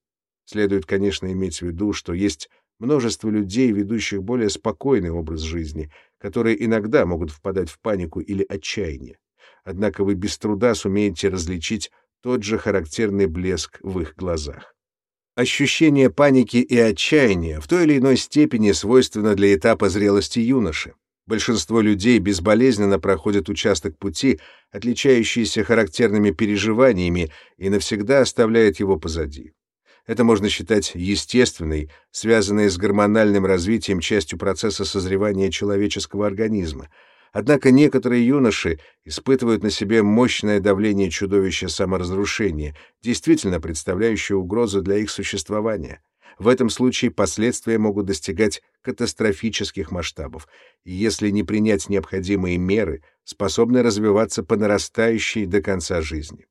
Следует, конечно, иметь в виду, что есть множество людей, ведущих более спокойный образ жизни, которые иногда могут впадать в панику или отчаяние. Однако вы без труда сумеете различить тот же характерный блеск в их глазах. Ощущение паники и отчаяния в той или иной степени свойственно для этапа зрелости юноши. Большинство людей безболезненно проходят участок пути, отличающийся характерными переживаниями, и навсегда оставляют его позади. Это можно считать естественной, связанной с гормональным развитием частью процесса созревания человеческого организма. Однако некоторые юноши испытывают на себе мощное давление чудовища саморазрушения, действительно представляющее угрозу для их существования. В этом случае последствия могут достигать катастрофических масштабов, и если не принять необходимые меры, способны развиваться по нарастающей до конца жизни.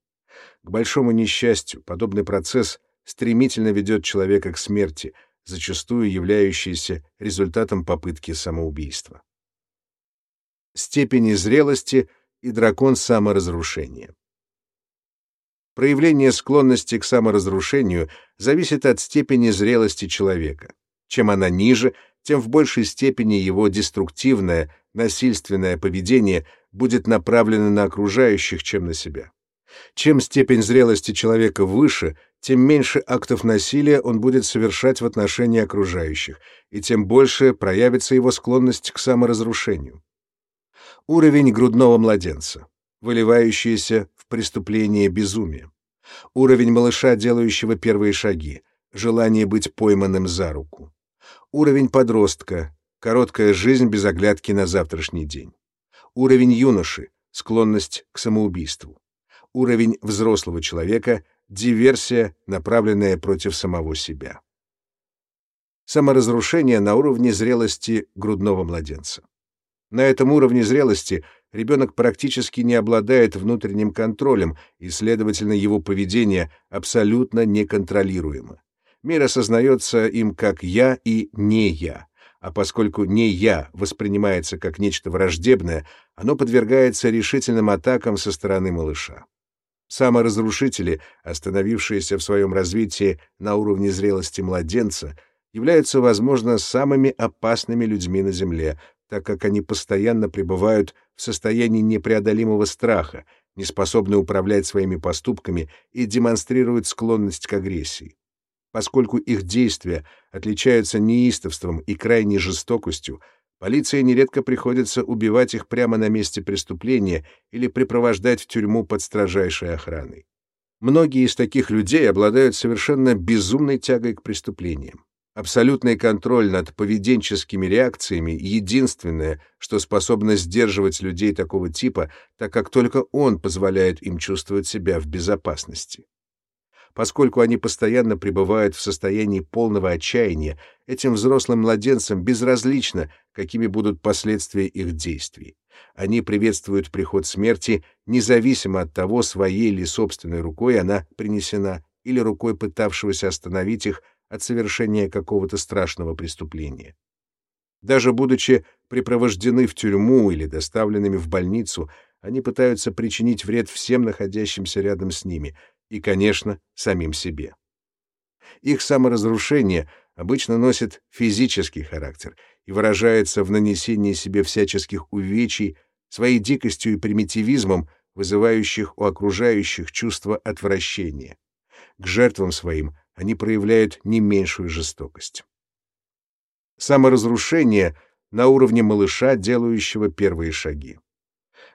К большому несчастью, подобный процесс стремительно ведет человека к смерти, зачастую являющейся результатом попытки самоубийства. Степени зрелости и дракон саморазрушения. Проявление склонности к саморазрушению зависит от степени зрелости человека. Чем она ниже, тем в большей степени его деструктивное, насильственное поведение будет направлено на окружающих, чем на себя. Чем степень зрелости человека выше, тем меньше актов насилия он будет совершать в отношении окружающих, и тем больше проявится его склонность к саморазрушению. Уровень грудного младенца, выливающийся преступление безумия. Уровень малыша, делающего первые шаги, желание быть пойманным за руку. Уровень подростка, короткая жизнь без оглядки на завтрашний день. Уровень юноши, склонность к самоубийству. Уровень взрослого человека, диверсия, направленная против самого себя. Саморазрушение на уровне зрелости грудного младенца. На этом уровне зрелости ребенок практически не обладает внутренним контролем, и, следовательно, его поведение абсолютно неконтролируемо. Мир осознается им как «я» и «не я», а поскольку «не я» воспринимается как нечто враждебное, оно подвергается решительным атакам со стороны малыша. Саморазрушители, остановившиеся в своем развитии на уровне зрелости младенца, являются, возможно, самыми опасными людьми на Земле, так как они постоянно пребывают состоянии непреодолимого страха, не способны управлять своими поступками и демонстрируют склонность к агрессии. Поскольку их действия отличаются неистовством и крайней жестокостью, полиции нередко приходится убивать их прямо на месте преступления или припровождать в тюрьму под строжайшей охраной. Многие из таких людей обладают совершенно безумной тягой к преступлениям. Абсолютный контроль над поведенческими реакциями — единственное, что способно сдерживать людей такого типа, так как только он позволяет им чувствовать себя в безопасности. Поскольку они постоянно пребывают в состоянии полного отчаяния, этим взрослым младенцам безразлично, какими будут последствия их действий. Они приветствуют приход смерти, независимо от того, своей ли собственной рукой она принесена или рукой пытавшегося остановить их от совершения какого-то страшного преступления. Даже будучи припровождены в тюрьму или доставленными в больницу, они пытаются причинить вред всем находящимся рядом с ними и, конечно, самим себе. Их саморазрушение обычно носит физический характер и выражается в нанесении себе всяческих увечий, своей дикостью и примитивизмом, вызывающих у окружающих чувство отвращения. К жертвам своим они проявляют не меньшую жестокость. Саморазрушение на уровне малыша, делающего первые шаги.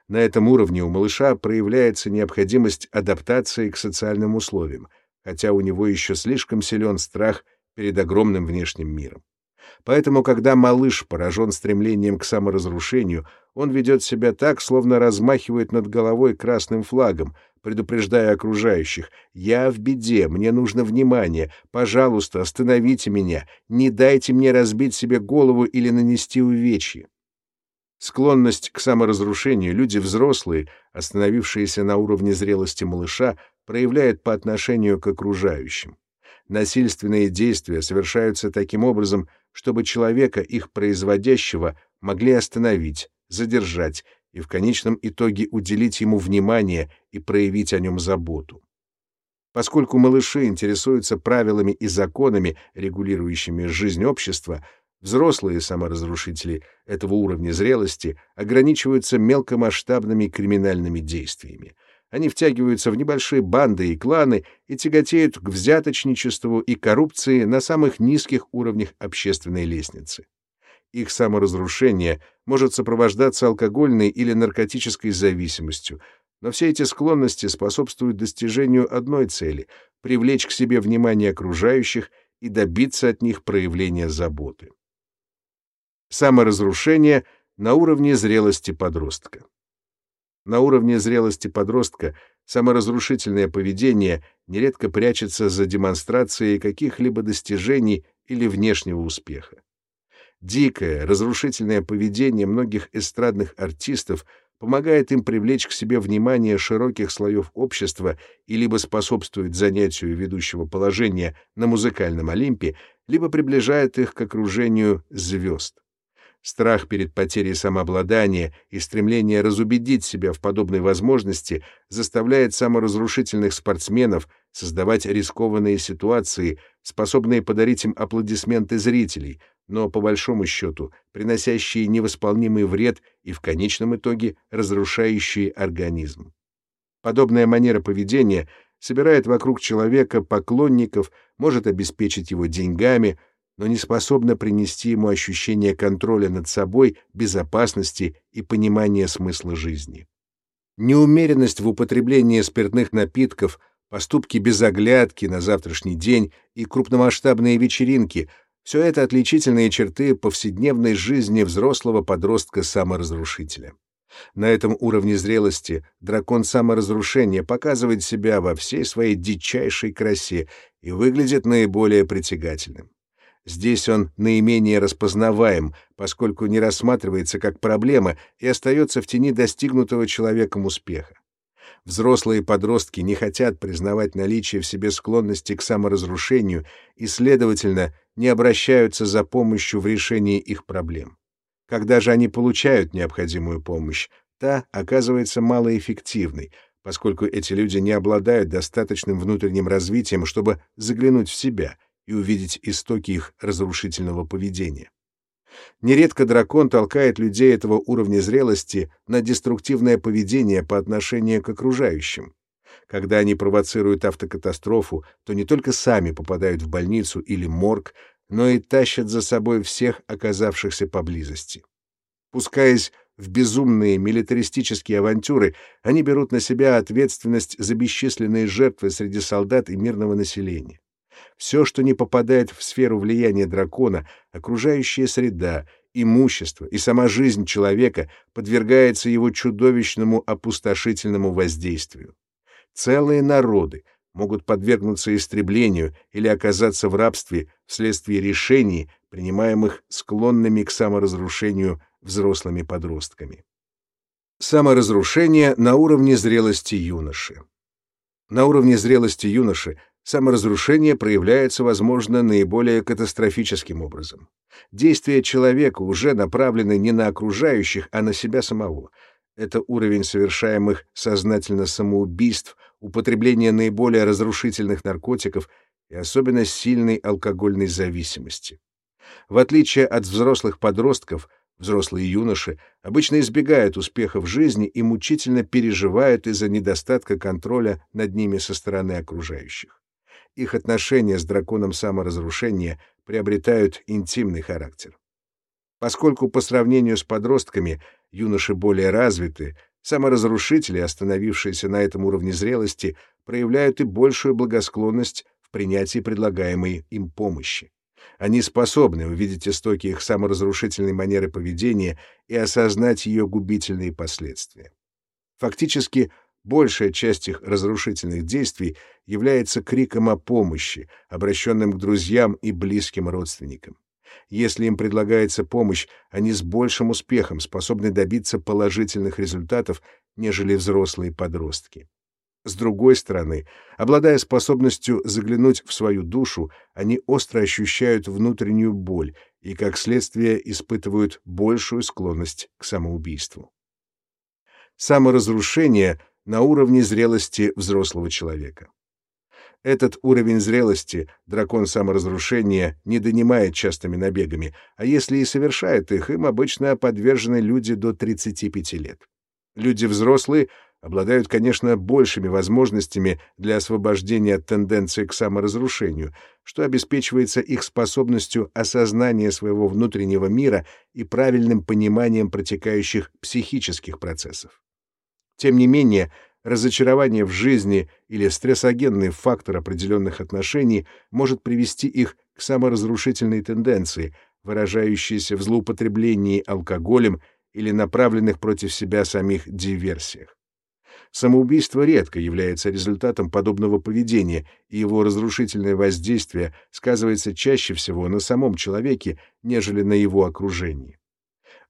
На этом уровне у малыша проявляется необходимость адаптации к социальным условиям, хотя у него еще слишком силен страх перед огромным внешним миром. Поэтому, когда малыш поражен стремлением к саморазрушению, он ведет себя так, словно размахивает над головой красным флагом, предупреждая окружающих «Я в беде, мне нужно внимание, пожалуйста, остановите меня, не дайте мне разбить себе голову или нанести увечье». Склонность к саморазрушению люди взрослые, остановившиеся на уровне зрелости малыша, проявляют по отношению к окружающим. Насильственные действия совершаются таким образом, чтобы человека, их производящего, могли остановить, задержать и в конечном итоге уделить ему внимание и проявить о нем заботу. Поскольку малыши интересуются правилами и законами, регулирующими жизнь общества, взрослые саморазрушители этого уровня зрелости ограничиваются мелкомасштабными криминальными действиями. Они втягиваются в небольшие банды и кланы и тяготеют к взяточничеству и коррупции на самых низких уровнях общественной лестницы. Их саморазрушение может сопровождаться алкогольной или наркотической зависимостью, но все эти склонности способствуют достижению одной цели — привлечь к себе внимание окружающих и добиться от них проявления заботы. Саморазрушение на уровне зрелости подростка. На уровне зрелости подростка саморазрушительное поведение нередко прячется за демонстрацией каких-либо достижений или внешнего успеха. Дикое, разрушительное поведение многих эстрадных артистов помогает им привлечь к себе внимание широких слоев общества и либо способствует занятию ведущего положения на музыкальном Олимпе, либо приближает их к окружению звезд. Страх перед потерей самообладания и стремление разубедить себя в подобной возможности заставляет саморазрушительных спортсменов создавать рискованные ситуации, способные подарить им аплодисменты зрителей, но, по большому счету, приносящие невосполнимый вред и, в конечном итоге, разрушающие организм. Подобная манера поведения собирает вокруг человека поклонников, может обеспечить его деньгами, но не способна принести ему ощущение контроля над собой, безопасности и понимания смысла жизни. Неумеренность в употреблении спиртных напитков, поступки без оглядки на завтрашний день и крупномасштабные вечеринки — все это отличительные черты повседневной жизни взрослого подростка-саморазрушителя. На этом уровне зрелости дракон саморазрушения показывает себя во всей своей дичайшей красе и выглядит наиболее притягательным. Здесь он наименее распознаваем, поскольку не рассматривается как проблема и остается в тени достигнутого человеком успеха. Взрослые подростки не хотят признавать наличие в себе склонности к саморазрушению и, следовательно, не обращаются за помощью в решении их проблем. Когда же они получают необходимую помощь, та оказывается малоэффективной, поскольку эти люди не обладают достаточным внутренним развитием, чтобы заглянуть в себя и увидеть истоки их разрушительного поведения. Нередко дракон толкает людей этого уровня зрелости на деструктивное поведение по отношению к окружающим. Когда они провоцируют автокатастрофу, то не только сами попадают в больницу или морг, но и тащат за собой всех оказавшихся поблизости. Пускаясь в безумные милитаристические авантюры, они берут на себя ответственность за бесчисленные жертвы среди солдат и мирного населения. Все, что не попадает в сферу влияния дракона, окружающая среда, имущество и сама жизнь человека подвергается его чудовищному опустошительному воздействию. Целые народы могут подвергнуться истреблению или оказаться в рабстве вследствие решений, принимаемых склонными к саморазрушению взрослыми подростками. Саморазрушение на уровне зрелости юноши. На уровне зрелости юноши саморазрушение проявляется, возможно, наиболее катастрофическим образом. Действия человека уже направлены не на окружающих, а на себя самого. Это уровень совершаемых сознательно самоубийств, употребление наиболее разрушительных наркотиков и особенно сильной алкогольной зависимости. В отличие от взрослых подростков, взрослые юноши обычно избегают успеха в жизни и мучительно переживают из-за недостатка контроля над ними со стороны окружающих их отношения с драконом саморазрушения приобретают интимный характер. Поскольку по сравнению с подростками юноши более развиты, саморазрушители, остановившиеся на этом уровне зрелости, проявляют и большую благосклонность в принятии предлагаемой им помощи. Они способны увидеть истоки их саморазрушительной манеры поведения и осознать ее губительные последствия. Фактически, Большая часть их разрушительных действий является криком о помощи, обращенным к друзьям и близким родственникам. Если им предлагается помощь, они с большим успехом способны добиться положительных результатов, нежели взрослые подростки. С другой стороны, обладая способностью заглянуть в свою душу, они остро ощущают внутреннюю боль и, как следствие, испытывают большую склонность к самоубийству. Саморазрушение — на уровне зрелости взрослого человека. Этот уровень зрелости дракон саморазрушения не донимает частыми набегами, а если и совершает их, им обычно подвержены люди до 35 лет. Люди взрослые обладают, конечно, большими возможностями для освобождения от тенденции к саморазрушению, что обеспечивается их способностью осознания своего внутреннего мира и правильным пониманием протекающих психических процессов. Тем не менее, разочарование в жизни или стрессогенный фактор определенных отношений может привести их к саморазрушительной тенденции, выражающейся в злоупотреблении алкоголем или направленных против себя самих диверсиях. Самоубийство редко является результатом подобного поведения, и его разрушительное воздействие сказывается чаще всего на самом человеке, нежели на его окружении.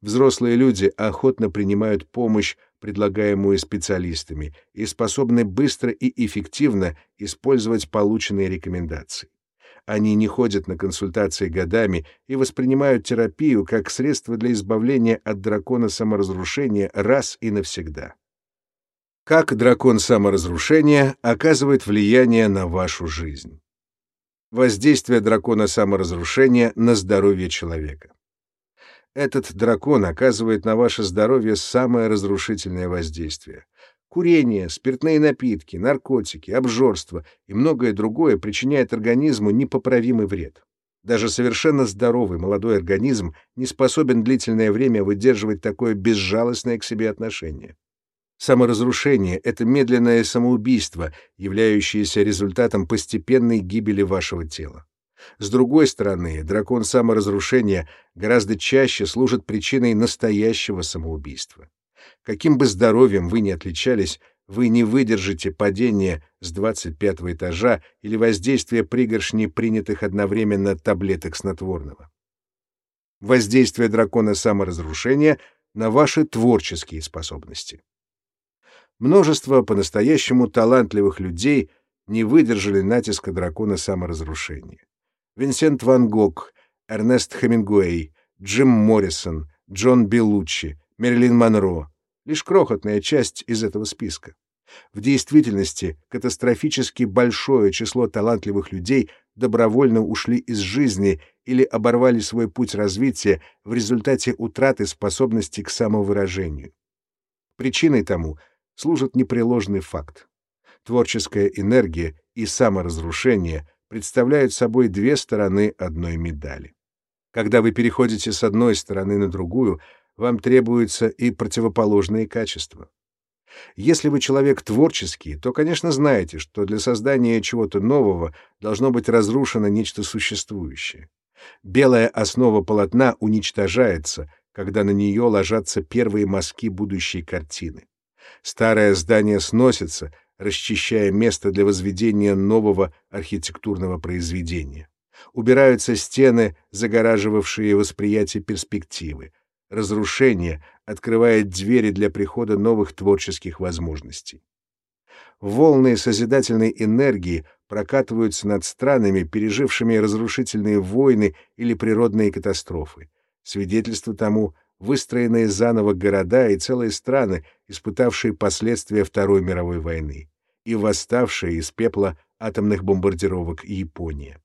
Взрослые люди охотно принимают помощь, предлагаемую специалистами, и способны быстро и эффективно использовать полученные рекомендации. Они не ходят на консультации годами и воспринимают терапию как средство для избавления от дракона саморазрушения раз и навсегда. Как дракон саморазрушения оказывает влияние на вашу жизнь? Воздействие дракона саморазрушения на здоровье человека. Этот дракон оказывает на ваше здоровье самое разрушительное воздействие. Курение, спиртные напитки, наркотики, обжорство и многое другое причиняет организму непоправимый вред. Даже совершенно здоровый молодой организм не способен длительное время выдерживать такое безжалостное к себе отношение. Саморазрушение — это медленное самоубийство, являющееся результатом постепенной гибели вашего тела. С другой стороны, дракон саморазрушения гораздо чаще служит причиной настоящего самоубийства. Каким бы здоровьем вы ни отличались, вы не выдержите падения с 25 этажа или воздействия пригоршни принятых одновременно таблеток снотворного. Воздействие дракона саморазрушения на ваши творческие способности. Множество по-настоящему талантливых людей не выдержали натиска дракона саморазрушения. Винсент Ван Гог, Эрнест Хемингуэй, Джим Моррисон, Джон Белуччи, Мерлин Монро — лишь крохотная часть из этого списка. В действительности катастрофически большое число талантливых людей добровольно ушли из жизни или оборвали свой путь развития в результате утраты способности к самовыражению. Причиной тому служит непреложный факт. Творческая энергия и саморазрушение представляют собой две стороны одной медали. Когда вы переходите с одной стороны на другую, вам требуются и противоположные качества. Если вы человек творческий, то, конечно, знаете, что для создания чего-то нового должно быть разрушено нечто существующее. Белая основа полотна уничтожается, когда на нее ложатся первые мазки будущей картины. Старое здание сносится, расчищая место для возведения нового архитектурного произведения. Убираются стены, загораживавшие восприятие перспективы. Разрушение открывает двери для прихода новых творческих возможностей. Волны созидательной энергии прокатываются над странами, пережившими разрушительные войны или природные катастрофы. Свидетельство тому — выстроенные заново города и целые страны, испытавшие последствия Второй мировой войны, и восставшие из пепла атомных бомбардировок Япония.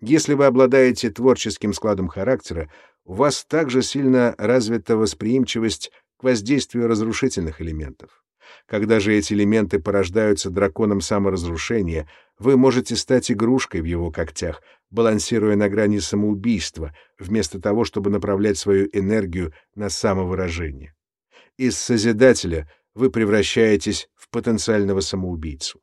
Если вы обладаете творческим складом характера, у вас также сильно развита восприимчивость к воздействию разрушительных элементов. Когда же эти элементы порождаются драконом саморазрушения, вы можете стать игрушкой в его когтях, балансируя на грани самоубийства, вместо того, чтобы направлять свою энергию на самовыражение. Из Созидателя вы превращаетесь в потенциального самоубийцу.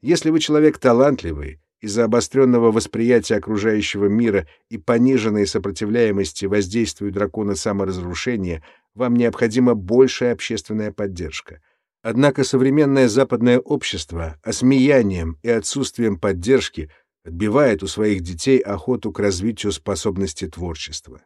Если вы человек талантливый, из-за обостренного восприятия окружающего мира и пониженной сопротивляемости воздействию дракона саморазрушения, вам необходима большая общественная поддержка. Однако современное западное общество осмеянием и отсутствием поддержки отбивает у своих детей охоту к развитию способности творчества.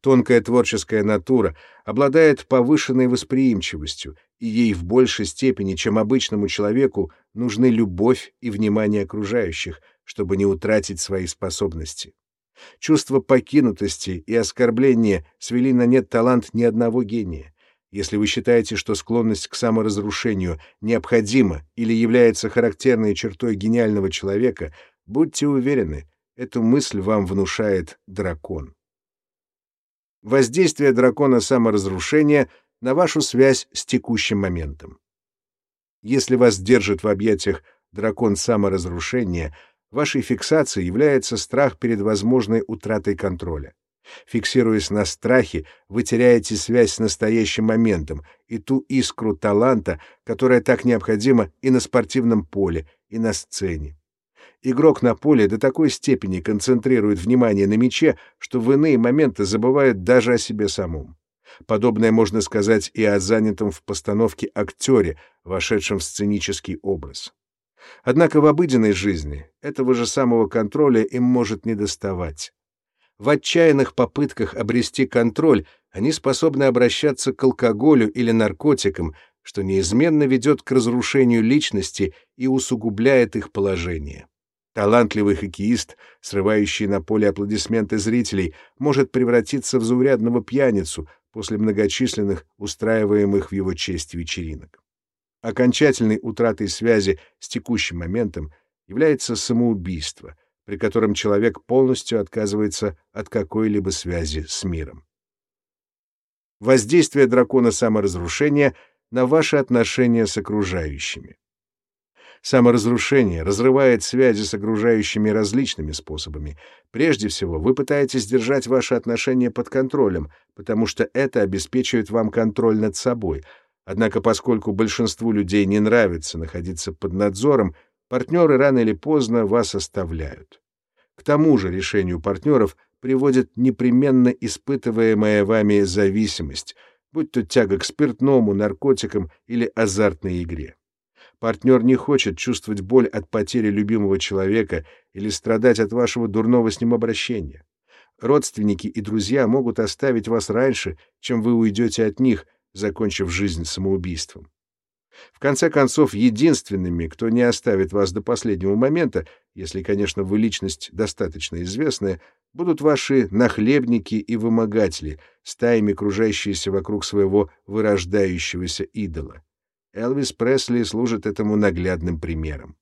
Тонкая творческая натура обладает повышенной восприимчивостью, и ей в большей степени, чем обычному человеку, нужны любовь и внимание окружающих, чтобы не утратить свои способности. Чувство покинутости и оскорбления свели на нет талант ни одного гения. Если вы считаете, что склонность к саморазрушению необходима или является характерной чертой гениального человека, будьте уверены, эту мысль вам внушает дракон. Воздействие дракона саморазрушения на вашу связь с текущим моментом. Если вас держит в объятиях дракон саморазрушения, вашей фиксацией является страх перед возможной утратой контроля. Фиксируясь на страхе, вы теряете связь с настоящим моментом и ту искру таланта, которая так необходима и на спортивном поле, и на сцене. Игрок на поле до такой степени концентрирует внимание на мяче, что в иные моменты забывает даже о себе самом. Подобное можно сказать и о занятом в постановке актере, вошедшем в сценический образ. Однако в обыденной жизни этого же самого контроля им может недоставать. В отчаянных попытках обрести контроль они способны обращаться к алкоголю или наркотикам, что неизменно ведет к разрушению личности и усугубляет их положение. Талантливый хоккеист, срывающий на поле аплодисменты зрителей, может превратиться в заурядного пьяницу после многочисленных устраиваемых в его честь вечеринок. Окончательной утратой связи с текущим моментом является самоубийство, при котором человек полностью отказывается от какой-либо связи с миром. Воздействие дракона саморазрушения на ваши отношения с окружающими. Саморазрушение разрывает связи с окружающими различными способами. Прежде всего, вы пытаетесь держать ваши отношения под контролем, потому что это обеспечивает вам контроль над собой. Однако, поскольку большинству людей не нравится находиться под надзором, партнеры рано или поздно вас оставляют. К тому же решению партнеров приводит непременно испытываемая вами зависимость, будь то тяга к спиртному, наркотикам или азартной игре. Партнер не хочет чувствовать боль от потери любимого человека или страдать от вашего дурного с ним обращения. Родственники и друзья могут оставить вас раньше, чем вы уйдете от них, закончив жизнь самоубийством. В конце концов, единственными, кто не оставит вас до последнего момента, если, конечно, вы личность достаточно известная, будут ваши нахлебники и вымогатели, стаями кружащиеся вокруг своего вырождающегося идола. Элвис Пресли служит этому наглядным примером.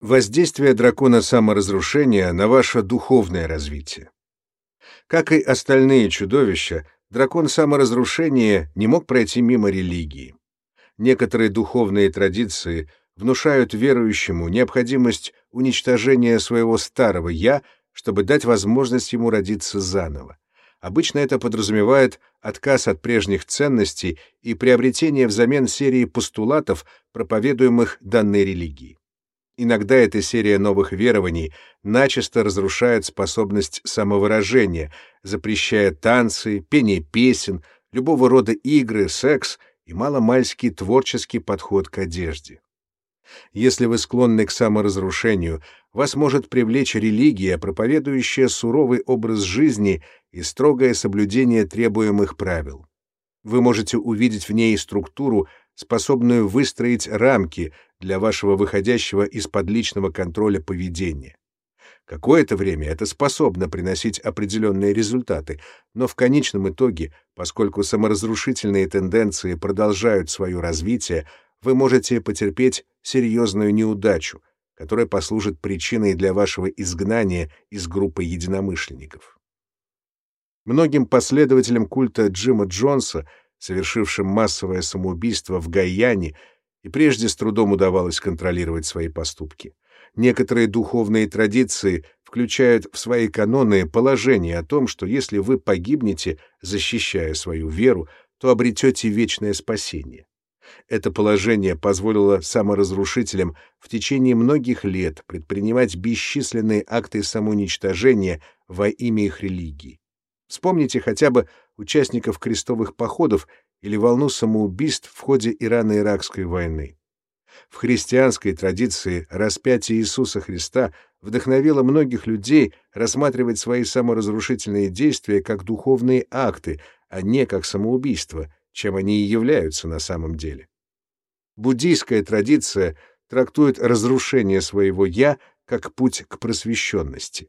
Воздействие дракона саморазрушения на ваше духовное развитие. Как и остальные чудовища, дракон саморазрушения не мог пройти мимо религии. Некоторые духовные традиции внушают верующему необходимость уничтожения своего старого «я», чтобы дать возможность ему родиться заново. Обычно это подразумевает отказ от прежних ценностей и приобретение взамен серии постулатов, проповедуемых данной религией. Иногда эта серия новых верований начисто разрушает способность самовыражения, запрещая танцы, пение песен, любого рода игры, секс и маломальский творческий подход к одежде. Если вы склонны к саморазрушению, вас может привлечь религия, проповедующая суровый образ жизни и строгое соблюдение требуемых правил. Вы можете увидеть в ней структуру, способную выстроить рамки для вашего выходящего из-под личного контроля поведения. Какое-то время это способно приносить определенные результаты, но в конечном итоге, поскольку саморазрушительные тенденции продолжают свое развитие, вы можете потерпеть серьезную неудачу, которая послужит причиной для вашего изгнания из группы единомышленников. Многим последователям культа Джима Джонса, совершившим массовое самоубийство в Гайяне, и прежде с трудом удавалось контролировать свои поступки. Некоторые духовные традиции включают в свои каноны положение о том, что если вы погибнете, защищая свою веру, то обретете вечное спасение. Это положение позволило саморазрушителям в течение многих лет предпринимать бесчисленные акты самоуничтожения во имя их религии. Вспомните хотя бы участников крестовых походов или волну самоубийств в ходе Ирано-Иракской войны. В христианской традиции распятие Иисуса Христа вдохновило многих людей рассматривать свои саморазрушительные действия как духовные акты, а не как самоубийство, чем они и являются на самом деле. Буддийская традиция трактует разрушение своего «я» как путь к просвещенности.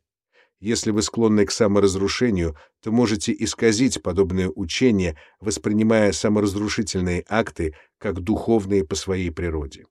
Если вы склонны к саморазрушению, то можете исказить подобное учение, воспринимая саморазрушительные акты как духовные по своей природе.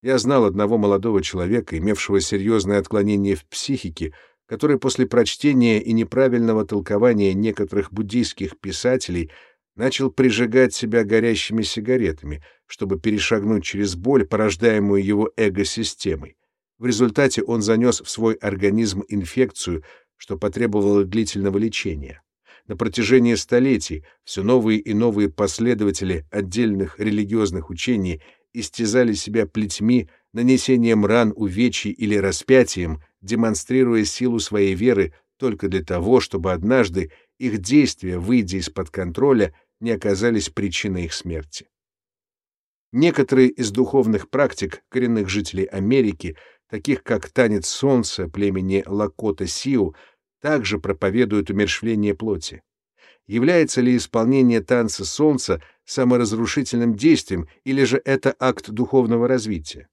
Я знал одного молодого человека, имевшего серьезное отклонение в психике, который после прочтения и неправильного толкования некоторых буддийских писателей начал прижигать себя горящими сигаретами, чтобы перешагнуть через боль, порождаемую его эго-системой. В результате он занес в свой организм инфекцию, что потребовало длительного лечения. На протяжении столетий все новые и новые последователи отдельных религиозных учений истязали себя плетьми, нанесением ран, увечий или распятием, демонстрируя силу своей веры только для того, чтобы однажды их действия, выйдя из-под контроля, не оказались причиной их смерти. Некоторые из духовных практик коренных жителей Америки, таких как танец солнца племени Лакота-Сиу, также проповедуют умерщвление плоти. Является ли исполнение танца солнца саморазрушительным действием или же это акт духовного развития?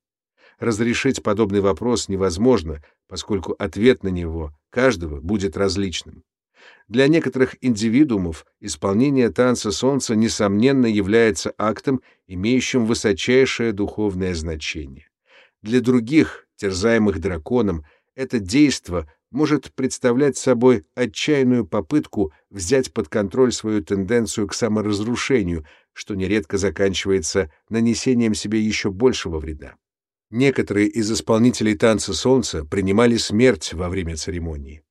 Разрешить подобный вопрос невозможно, поскольку ответ на него каждого будет различным. Для некоторых индивидуумов исполнение танца солнца несомненно является актом, имеющим высочайшее духовное значение. Для других, терзаемых драконом, это действо может представлять собой отчаянную попытку взять под контроль свою тенденцию к саморазрушению, что нередко заканчивается нанесением себе еще большего вреда. Некоторые из исполнителей танца солнца принимали смерть во время церемонии.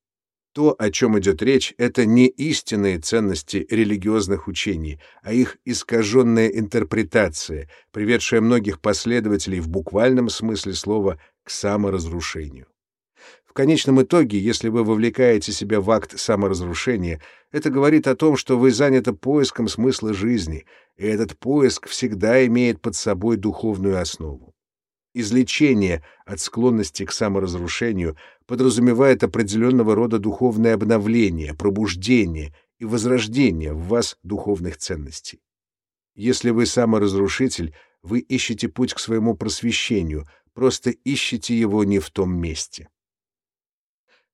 То, о чем идет речь, это не истинные ценности религиозных учений, а их искаженная интерпретация, приведшая многих последователей в буквальном смысле слова к саморазрушению. В конечном итоге, если вы вовлекаете себя в акт саморазрушения, это говорит о том, что вы заняты поиском смысла жизни, и этот поиск всегда имеет под собой духовную основу. Излечение от склонности к саморазрушению подразумевает определенного рода духовное обновление, пробуждение и возрождение в вас духовных ценностей. Если вы саморазрушитель, вы ищете путь к своему просвещению, просто ищете его не в том месте.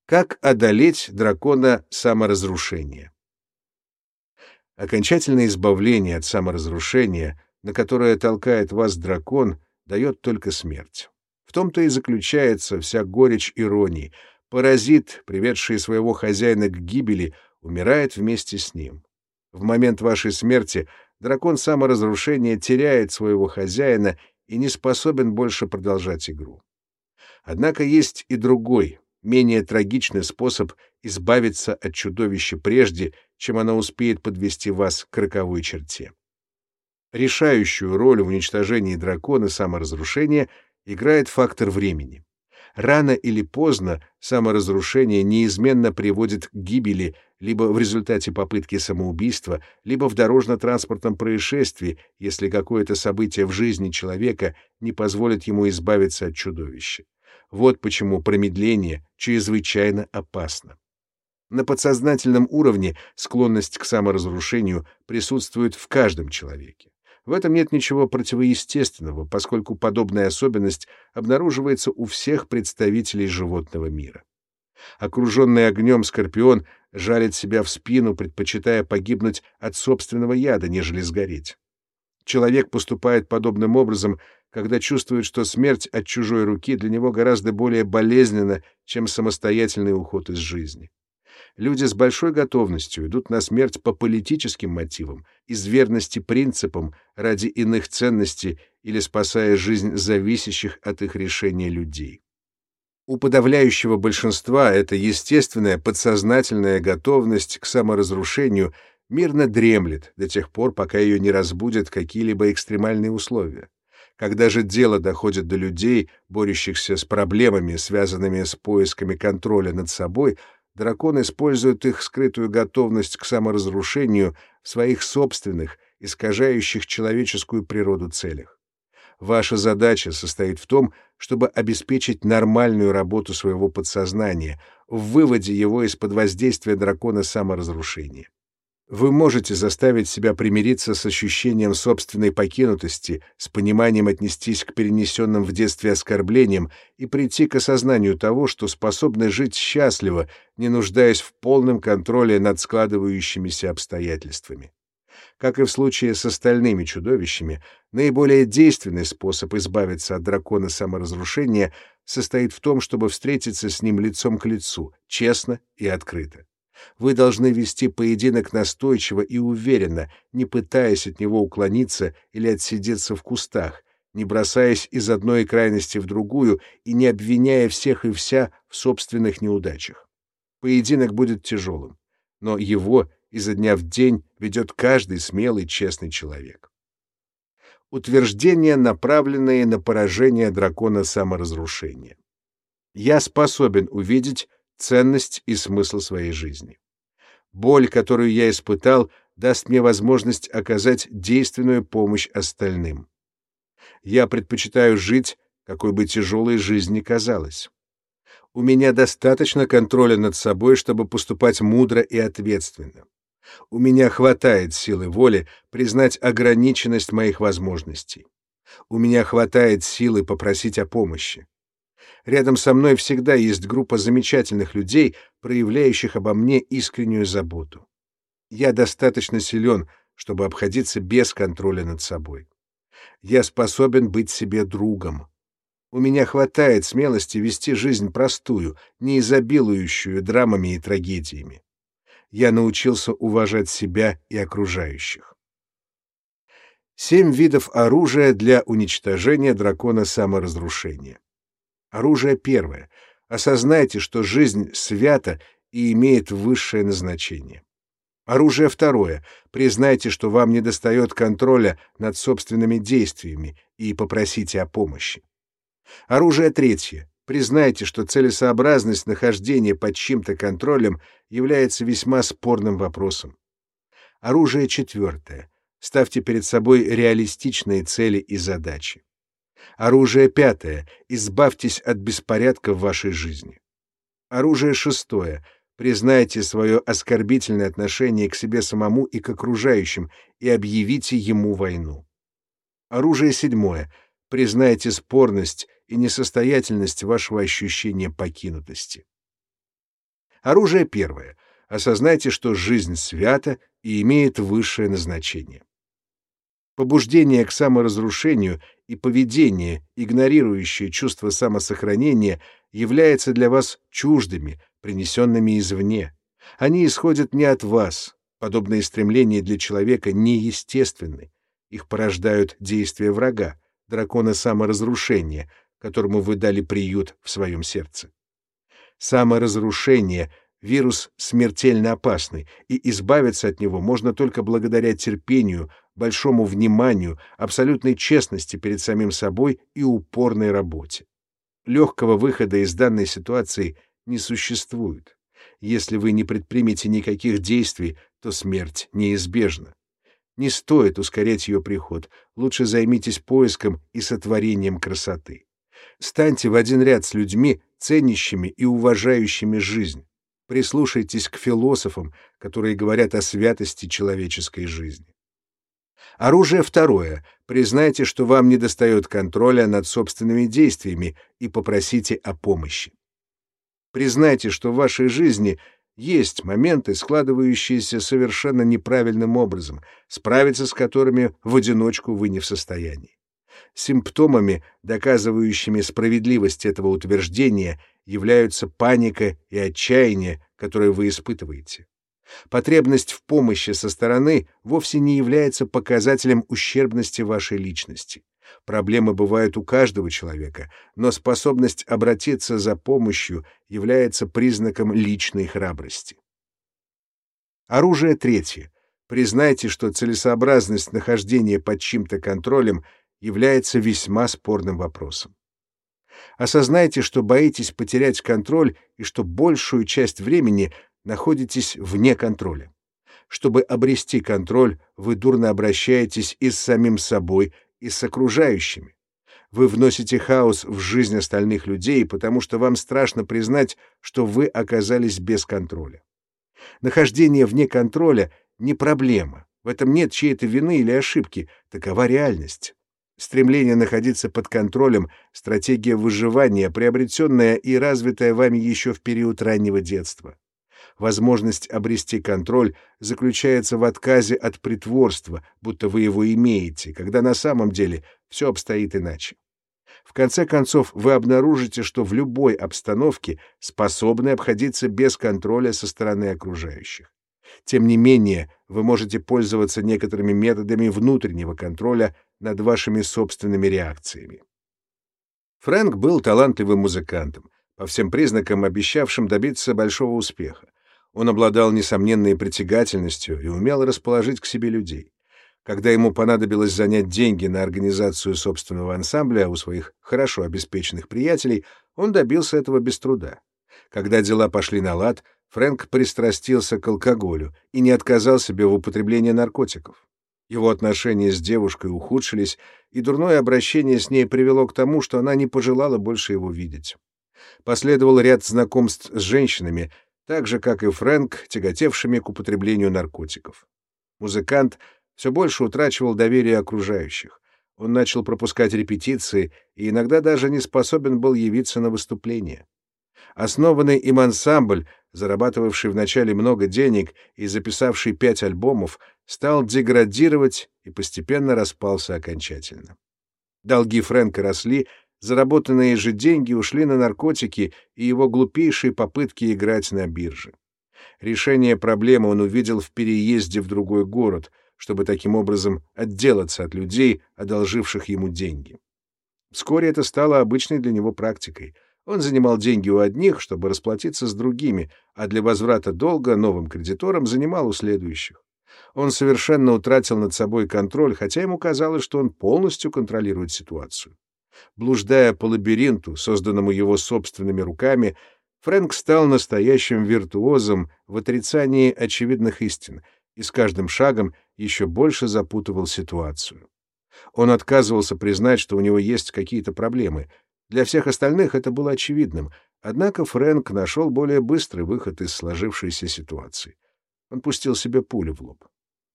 Как одолеть дракона саморазрушения? Окончательное избавление от саморазрушения, на которое толкает вас дракон — дает только смерть. В том-то и заключается вся горечь иронии. Паразит, приведший своего хозяина к гибели, умирает вместе с ним. В момент вашей смерти дракон саморазрушения теряет своего хозяина и не способен больше продолжать игру. Однако есть и другой, менее трагичный способ избавиться от чудовища прежде, чем оно успеет подвести вас к роковой черте. Решающую роль в уничтожении дракона саморазрушения играет фактор времени. Рано или поздно саморазрушение неизменно приводит к гибели либо в результате попытки самоубийства, либо в дорожно-транспортном происшествии, если какое-то событие в жизни человека не позволит ему избавиться от чудовища. Вот почему промедление чрезвычайно опасно. На подсознательном уровне склонность к саморазрушению присутствует в каждом человеке. В этом нет ничего противоестественного, поскольку подобная особенность обнаруживается у всех представителей животного мира. Окруженный огнем скорпион жалит себя в спину, предпочитая погибнуть от собственного яда, нежели сгореть. Человек поступает подобным образом, когда чувствует, что смерть от чужой руки для него гораздо более болезненна, чем самостоятельный уход из жизни. Люди с большой готовностью идут на смерть по политическим мотивам, из верности принципам, ради иных ценностей или спасая жизнь зависящих от их решения людей. У подавляющего большинства эта естественная подсознательная готовность к саморазрушению мирно дремлет до тех пор, пока ее не разбудят какие-либо экстремальные условия. Когда же дело доходит до людей, борющихся с проблемами, связанными с поисками контроля над собой, дракон использует их скрытую готовность к саморазрушению в своих собственных, искажающих человеческую природу целях. Ваша задача состоит в том, чтобы обеспечить нормальную работу своего подсознания, в выводе его из-под воздействия дракона саморазрушения. Вы можете заставить себя примириться с ощущением собственной покинутости, с пониманием отнестись к перенесенным в детстве оскорблениям и прийти к осознанию того, что способны жить счастливо, не нуждаясь в полном контроле над складывающимися обстоятельствами. Как и в случае с остальными чудовищами, наиболее действенный способ избавиться от дракона саморазрушения состоит в том, чтобы встретиться с ним лицом к лицу, честно и открыто. Вы должны вести поединок настойчиво и уверенно, не пытаясь от него уклониться или отсидеться в кустах, не бросаясь из одной крайности в другую и не обвиняя всех и вся в собственных неудачах. Поединок будет тяжелым, но его изо дня в день ведет каждый смелый, честный человек. Утверждения, направленные на поражение дракона саморазрушения. Я способен увидеть ценность и смысл своей жизни. Боль, которую я испытал, даст мне возможность оказать действенную помощь остальным. Я предпочитаю жить, какой бы тяжелой жизнь ни казалась. У меня достаточно контроля над собой, чтобы поступать мудро и ответственно. У меня хватает силы воли признать ограниченность моих возможностей. У меня хватает силы попросить о помощи. Рядом со мной всегда есть группа замечательных людей, проявляющих обо мне искреннюю заботу. Я достаточно силен, чтобы обходиться без контроля над собой. Я способен быть себе другом. У меня хватает смелости вести жизнь простую, не изобилующую драмами и трагедиями. Я научился уважать себя и окружающих. Семь видов оружия для уничтожения дракона саморазрушения. Оружие первое. Осознайте, что жизнь свята и имеет высшее назначение. Оружие второе. Признайте, что вам недостает контроля над собственными действиями и попросите о помощи. Оружие третье. Признайте, что целесообразность нахождения под чьим-то контролем является весьма спорным вопросом. Оружие четвертое. Ставьте перед собой реалистичные цели и задачи. Оружие пятое. Избавьтесь от беспорядка в вашей жизни. Оружие шестое. Признайте свое оскорбительное отношение к себе самому и к окружающим и объявите ему войну. Оружие седьмое. Признайте спорность и несостоятельность вашего ощущения покинутости. Оружие первое. Осознайте, что жизнь свята и имеет высшее назначение побуждение к саморазрушению и поведение, игнорирующее чувство самосохранения, являются для вас чуждыми, принесенными извне. Они исходят не от вас. Подобные стремления для человека неестественны. Их порождают действия врага, дракона саморазрушения, которому вы дали приют в своем сердце. Саморазрушение Вирус смертельно опасный, и избавиться от него можно только благодаря терпению, большому вниманию, абсолютной честности перед самим собой и упорной работе. Легкого выхода из данной ситуации не существует. Если вы не предпримете никаких действий, то смерть неизбежна. Не стоит ускорять ее приход, лучше займитесь поиском и сотворением красоты. Станьте в один ряд с людьми, ценящими и уважающими жизнь. Прислушайтесь к философам, которые говорят о святости человеческой жизни. Оружие второе. Признайте, что вам недостает контроля над собственными действиями и попросите о помощи. Признайте, что в вашей жизни есть моменты, складывающиеся совершенно неправильным образом, справиться с которыми в одиночку вы не в состоянии. Симптомами, доказывающими справедливость этого утверждения, являются паника и отчаяние, которые вы испытываете. Потребность в помощи со стороны вовсе не является показателем ущербности вашей личности. Проблемы бывают у каждого человека, но способность обратиться за помощью является признаком личной храбрости. Оружие третье. Признайте, что целесообразность нахождения под чьим-то контролем является весьма спорным вопросом. Осознайте, что боитесь потерять контроль и что большую часть времени находитесь вне контроля. Чтобы обрести контроль, вы дурно обращаетесь и с самим собой, и с окружающими. Вы вносите хаос в жизнь остальных людей, потому что вам страшно признать, что вы оказались без контроля. Нахождение вне контроля — не проблема. В этом нет чьей-то вины или ошибки. Такова реальность. Стремление находиться под контролем — стратегия выживания, приобретенная и развитая вами еще в период раннего детства. Возможность обрести контроль заключается в отказе от притворства, будто вы его имеете, когда на самом деле все обстоит иначе. В конце концов, вы обнаружите, что в любой обстановке способны обходиться без контроля со стороны окружающих. Тем не менее, вы можете пользоваться некоторыми методами внутреннего контроля над вашими собственными реакциями. Фрэнк был талантливым музыкантом, по всем признакам обещавшим добиться большого успеха. Он обладал несомненной притягательностью и умел расположить к себе людей. Когда ему понадобилось занять деньги на организацию собственного ансамбля у своих хорошо обеспеченных приятелей, он добился этого без труда. Когда дела пошли на лад, Фрэнк пристрастился к алкоголю и не отказал себе в употреблении наркотиков. Его отношения с девушкой ухудшились, и дурное обращение с ней привело к тому, что она не пожелала больше его видеть. Последовал ряд знакомств с женщинами, так же, как и Фрэнк, тяготевшими к употреблению наркотиков. Музыкант все больше утрачивал доверие окружающих. Он начал пропускать репетиции и иногда даже не способен был явиться на выступление. Основанный им ансамбль, зарабатывавший вначале много денег и записавший пять альбомов, стал деградировать и постепенно распался окончательно. Долги Фрэнка росли, заработанные же деньги ушли на наркотики и его глупейшие попытки играть на бирже. Решение проблемы он увидел в переезде в другой город, чтобы таким образом отделаться от людей, одолживших ему деньги. Вскоре это стало обычной для него практикой. Он занимал деньги у одних, чтобы расплатиться с другими, а для возврата долга новым кредиторам занимал у следующих. Он совершенно утратил над собой контроль, хотя ему казалось, что он полностью контролирует ситуацию. Блуждая по лабиринту, созданному его собственными руками, Фрэнк стал настоящим виртуозом в отрицании очевидных истин и с каждым шагом еще больше запутывал ситуацию. Он отказывался признать, что у него есть какие-то проблемы. Для всех остальных это было очевидным, однако Фрэнк нашел более быстрый выход из сложившейся ситуации. Он пустил себе пулю в лоб.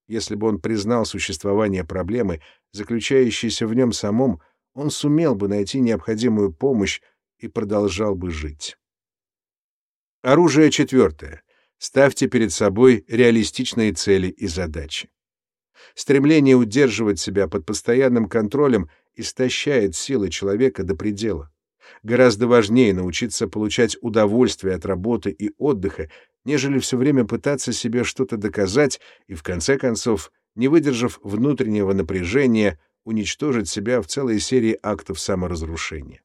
Если бы он признал существование проблемы, заключающейся в нем самом, он сумел бы найти необходимую помощь и продолжал бы жить. Оружие четвертое. Ставьте перед собой реалистичные цели и задачи. Стремление удерживать себя под постоянным контролем истощает силы человека до предела. Гораздо важнее научиться получать удовольствие от работы и отдыха, нежели все время пытаться себе что-то доказать и, в конце концов, не выдержав внутреннего напряжения, уничтожить себя в целой серии актов саморазрушения.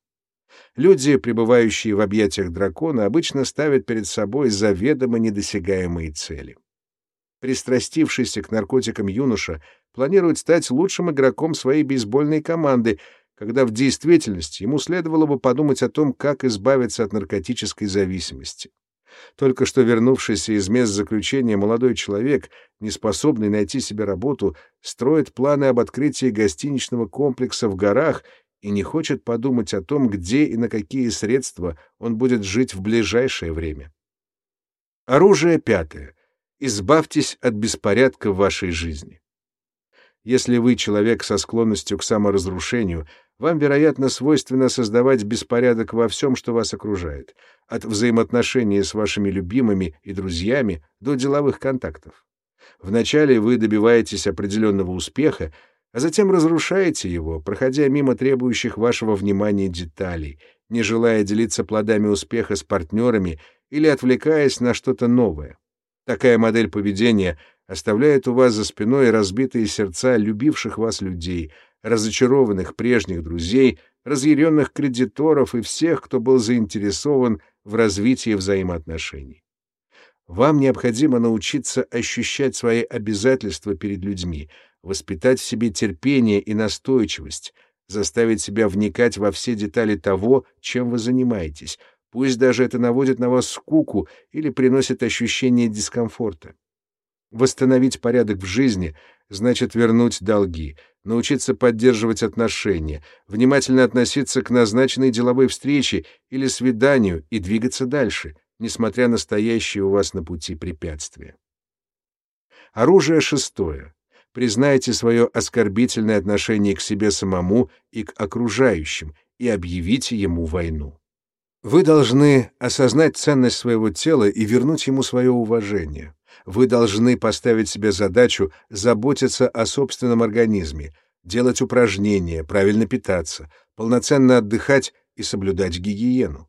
Люди, пребывающие в объятиях дракона, обычно ставят перед собой заведомо недосягаемые цели. Пристрастившийся к наркотикам юноша планирует стать лучшим игроком своей бейсбольной команды, когда в действительности ему следовало бы подумать о том, как избавиться от наркотической зависимости. Только что вернувшийся из мест заключения молодой человек, не способный найти себе работу, строит планы об открытии гостиничного комплекса в горах и не хочет подумать о том, где и на какие средства он будет жить в ближайшее время. Оружие пятое. Избавьтесь от беспорядка в вашей жизни. Если вы человек со склонностью к саморазрушению, вам, вероятно, свойственно создавать беспорядок во всем, что вас окружает, от взаимоотношений с вашими любимыми и друзьями до деловых контактов. Вначале вы добиваетесь определенного успеха, а затем разрушаете его, проходя мимо требующих вашего внимания деталей, не желая делиться плодами успеха с партнерами или отвлекаясь на что-то новое. Такая модель поведения оставляет у вас за спиной разбитые сердца любивших вас людей, разочарованных прежних друзей, разъяренных кредиторов и всех, кто был заинтересован в развитии взаимоотношений. Вам необходимо научиться ощущать свои обязательства перед людьми, воспитать в себе терпение и настойчивость, заставить себя вникать во все детали того, чем вы занимаетесь, Пусть даже это наводит на вас скуку или приносит ощущение дискомфорта. Восстановить порядок в жизни значит вернуть долги, научиться поддерживать отношения, внимательно относиться к назначенной деловой встрече или свиданию и двигаться дальше, несмотря на стоящие у вас на пути препятствия. Оружие шестое. Признайте свое оскорбительное отношение к себе самому и к окружающим и объявите ему войну. Вы должны осознать ценность своего тела и вернуть ему свое уважение. Вы должны поставить себе задачу заботиться о собственном организме, делать упражнения, правильно питаться, полноценно отдыхать и соблюдать гигиену.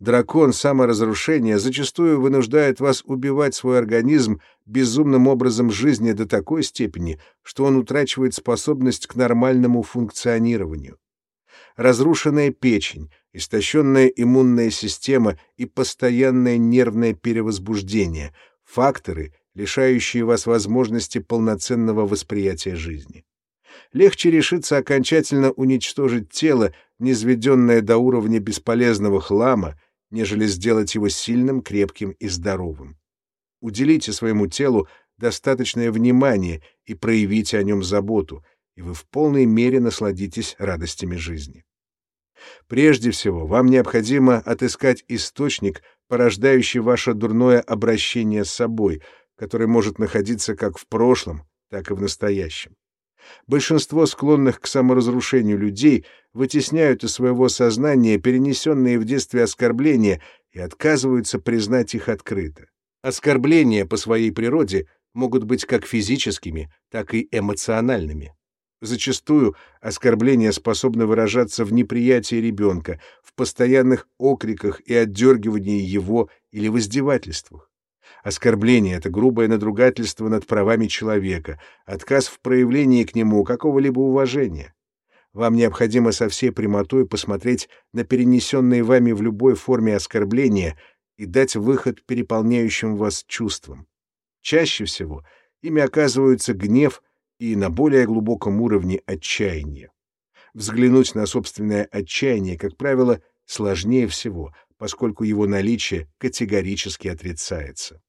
Дракон саморазрушения зачастую вынуждает вас убивать свой организм безумным образом жизни до такой степени, что он утрачивает способность к нормальному функционированию. Разрушенная печень, истощенная иммунная система и постоянное нервное перевозбуждение — факторы, лишающие вас возможности полноценного восприятия жизни. Легче решиться окончательно уничтожить тело, низведенное до уровня бесполезного хлама, нежели сделать его сильным, крепким и здоровым. Уделите своему телу достаточное внимание и проявите о нем заботу, и вы в полной мере насладитесь радостями жизни. Прежде всего, вам необходимо отыскать источник, порождающий ваше дурное обращение с собой, который может находиться как в прошлом, так и в настоящем. Большинство склонных к саморазрушению людей вытесняют из своего сознания перенесенные в детстве оскорбления и отказываются признать их открыто. Оскорбления по своей природе могут быть как физическими, так и эмоциональными. Зачастую оскорбления способны выражаться в неприятии ребенка, в постоянных окриках и отдергивании его или в издевательствах. Оскорбление — это грубое надругательство над правами человека, отказ в проявлении к нему какого-либо уважения. Вам необходимо со всей прямотой посмотреть на перенесенные вами в любой форме оскорбления и дать выход переполняющим вас чувствам. Чаще всего ими оказываются гнев и на более глубоком уровне отчаяние. Взглянуть на собственное отчаяние, как правило, сложнее всего, поскольку его наличие категорически отрицается.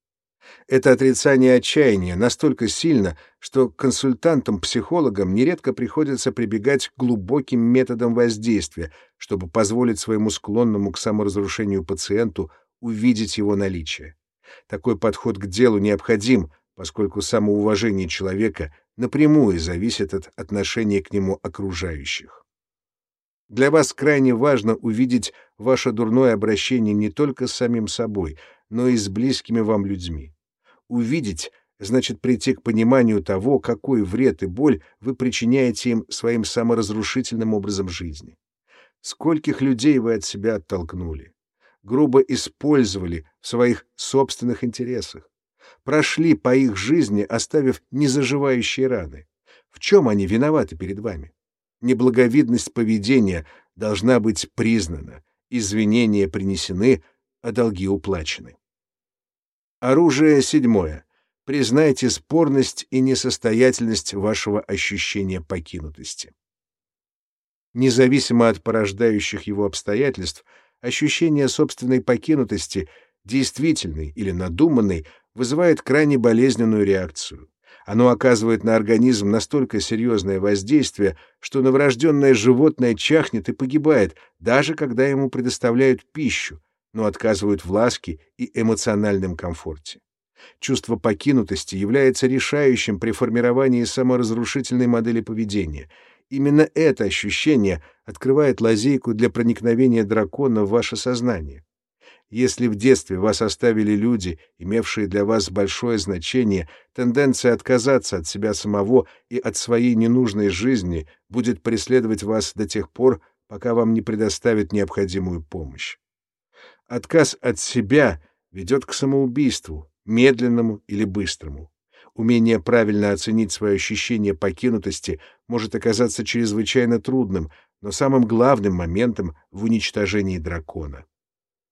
Это отрицание отчаяния настолько сильно, что консультантам-психологам нередко приходится прибегать к глубоким методам воздействия, чтобы позволить своему склонному к саморазрушению пациенту увидеть его наличие. Такой подход к делу необходим, поскольку самоуважение человека напрямую зависит от отношения к нему окружающих. Для вас крайне важно увидеть ваше дурное обращение не только с самим собой, но и с близкими вам людьми. Увидеть значит прийти к пониманию того, какой вред и боль вы причиняете им своим саморазрушительным образом жизни. Скольких людей вы от себя оттолкнули, грубо использовали в своих собственных интересах, прошли по их жизни, оставив незаживающие раны. В чем они виноваты перед вами? Неблаговидность поведения должна быть признана, извинения принесены, а долги уплачены. Оружие седьмое. Признайте спорность и несостоятельность вашего ощущения покинутости. Независимо от порождающих его обстоятельств, ощущение собственной покинутости, действительной или надуманной, вызывает крайне болезненную реакцию. Оно оказывает на организм настолько серьезное воздействие, что новорожденное животное чахнет и погибает, даже когда ему предоставляют пищу, но отказывают в ласке и эмоциональном комфорте. Чувство покинутости является решающим при формировании саморазрушительной модели поведения. Именно это ощущение открывает лазейку для проникновения дракона в ваше сознание. Если в детстве вас оставили люди, имевшие для вас большое значение, тенденция отказаться от себя самого и от своей ненужной жизни будет преследовать вас до тех пор, пока вам не предоставят необходимую помощь. Отказ от себя ведет к самоубийству, медленному или быстрому. Умение правильно оценить свое ощущение покинутости может оказаться чрезвычайно трудным, но самым главным моментом в уничтожении дракона.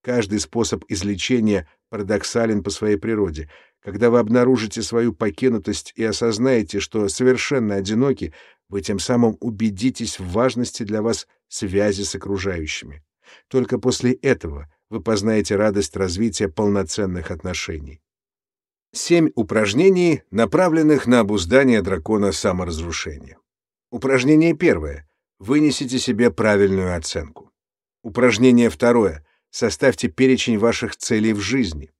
Каждый способ излечения парадоксален по своей природе. Когда вы обнаружите свою покинутость и осознаете, что совершенно одиноки, вы тем самым убедитесь в важности для вас связи с окружающими. Только после этого вы познаете радость развития полноценных отношений. Семь упражнений, направленных на обуздание дракона саморазрушения. Упражнение первое. Вынесите себе правильную оценку. Упражнение второе. Составьте перечень ваших целей в жизни.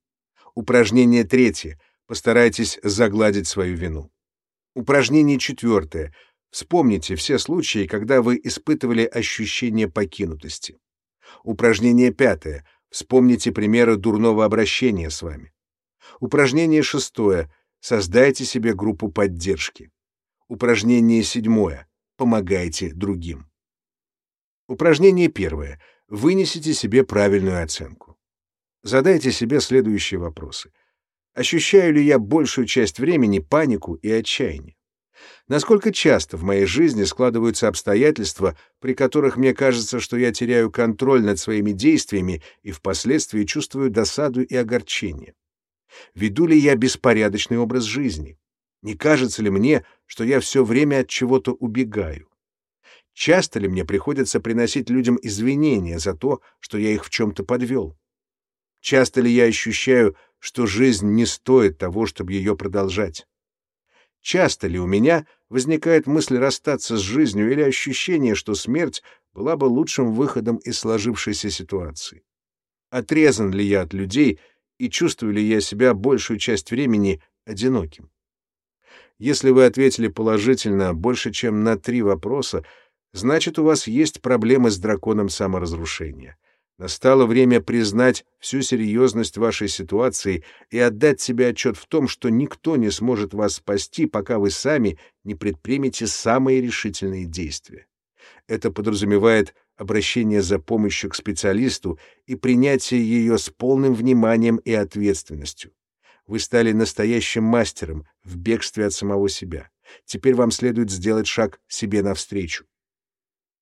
Упражнение третье. Постарайтесь загладить свою вину. Упражнение четвертое. Вспомните все случаи, когда вы испытывали ощущение покинутости. Упражнение пятое. Вспомните примеры дурного обращения с вами. Упражнение шестое. Создайте себе группу поддержки. Упражнение седьмое. Помогайте другим. Упражнение первое. Вынесите себе правильную оценку. Задайте себе следующие вопросы. Ощущаю ли я большую часть времени панику и отчаяние? Насколько часто в моей жизни складываются обстоятельства, при которых мне кажется, что я теряю контроль над своими действиями и впоследствии чувствую досаду и огорчение? Веду ли я беспорядочный образ жизни? Не кажется ли мне, что я все время от чего-то убегаю? Часто ли мне приходится приносить людям извинения за то, что я их в чем-то подвел? Часто ли я ощущаю, что жизнь не стоит того, чтобы ее продолжать? Часто ли у меня возникает мысль расстаться с жизнью или ощущение, что смерть была бы лучшим выходом из сложившейся ситуации? Отрезан ли я от людей и чувствую ли я себя большую часть времени одиноким? Если вы ответили положительно больше, чем на три вопроса, значит, у вас есть проблемы с драконом саморазрушения — Настало время признать всю серьезность вашей ситуации и отдать себе отчет в том, что никто не сможет вас спасти, пока вы сами не предпримете самые решительные действия. Это подразумевает обращение за помощью к специалисту и принятие ее с полным вниманием и ответственностью. Вы стали настоящим мастером в бегстве от самого себя. Теперь вам следует сделать шаг себе навстречу.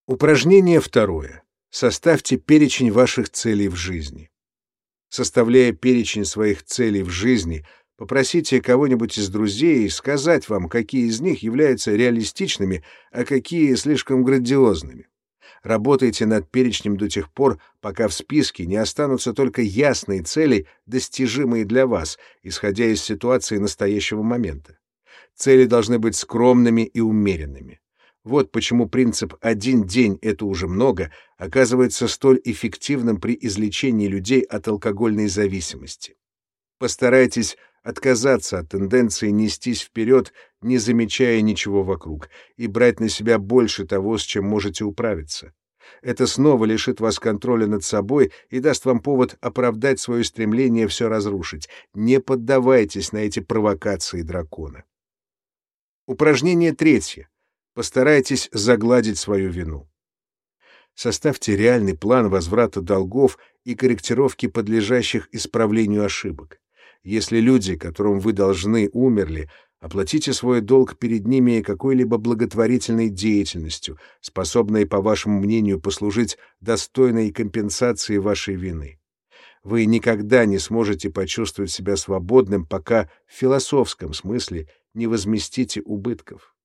Упражнение второе. Составьте перечень ваших целей в жизни. Составляя перечень своих целей в жизни, попросите кого-нибудь из друзей сказать вам, какие из них являются реалистичными, а какие слишком грандиозными. Работайте над перечнем до тех пор, пока в списке не останутся только ясные цели, достижимые для вас, исходя из ситуации настоящего момента. Цели должны быть скромными и умеренными. Вот почему принцип «один день — это уже много» оказывается столь эффективным при излечении людей от алкогольной зависимости. Постарайтесь отказаться от тенденции нестись вперед, не замечая ничего вокруг, и брать на себя больше того, с чем можете управиться. Это снова лишит вас контроля над собой и даст вам повод оправдать свое стремление все разрушить. Не поддавайтесь на эти провокации дракона. Упражнение третье. Постарайтесь загладить свою вину. Составьте реальный план возврата долгов и корректировки подлежащих исправлению ошибок. Если люди, которым вы должны, умерли, оплатите свой долг перед ними какой-либо благотворительной деятельностью, способной, по вашему мнению, послужить достойной компенсацией вашей вины. Вы никогда не сможете почувствовать себя свободным, пока в философском смысле не возместите убытков.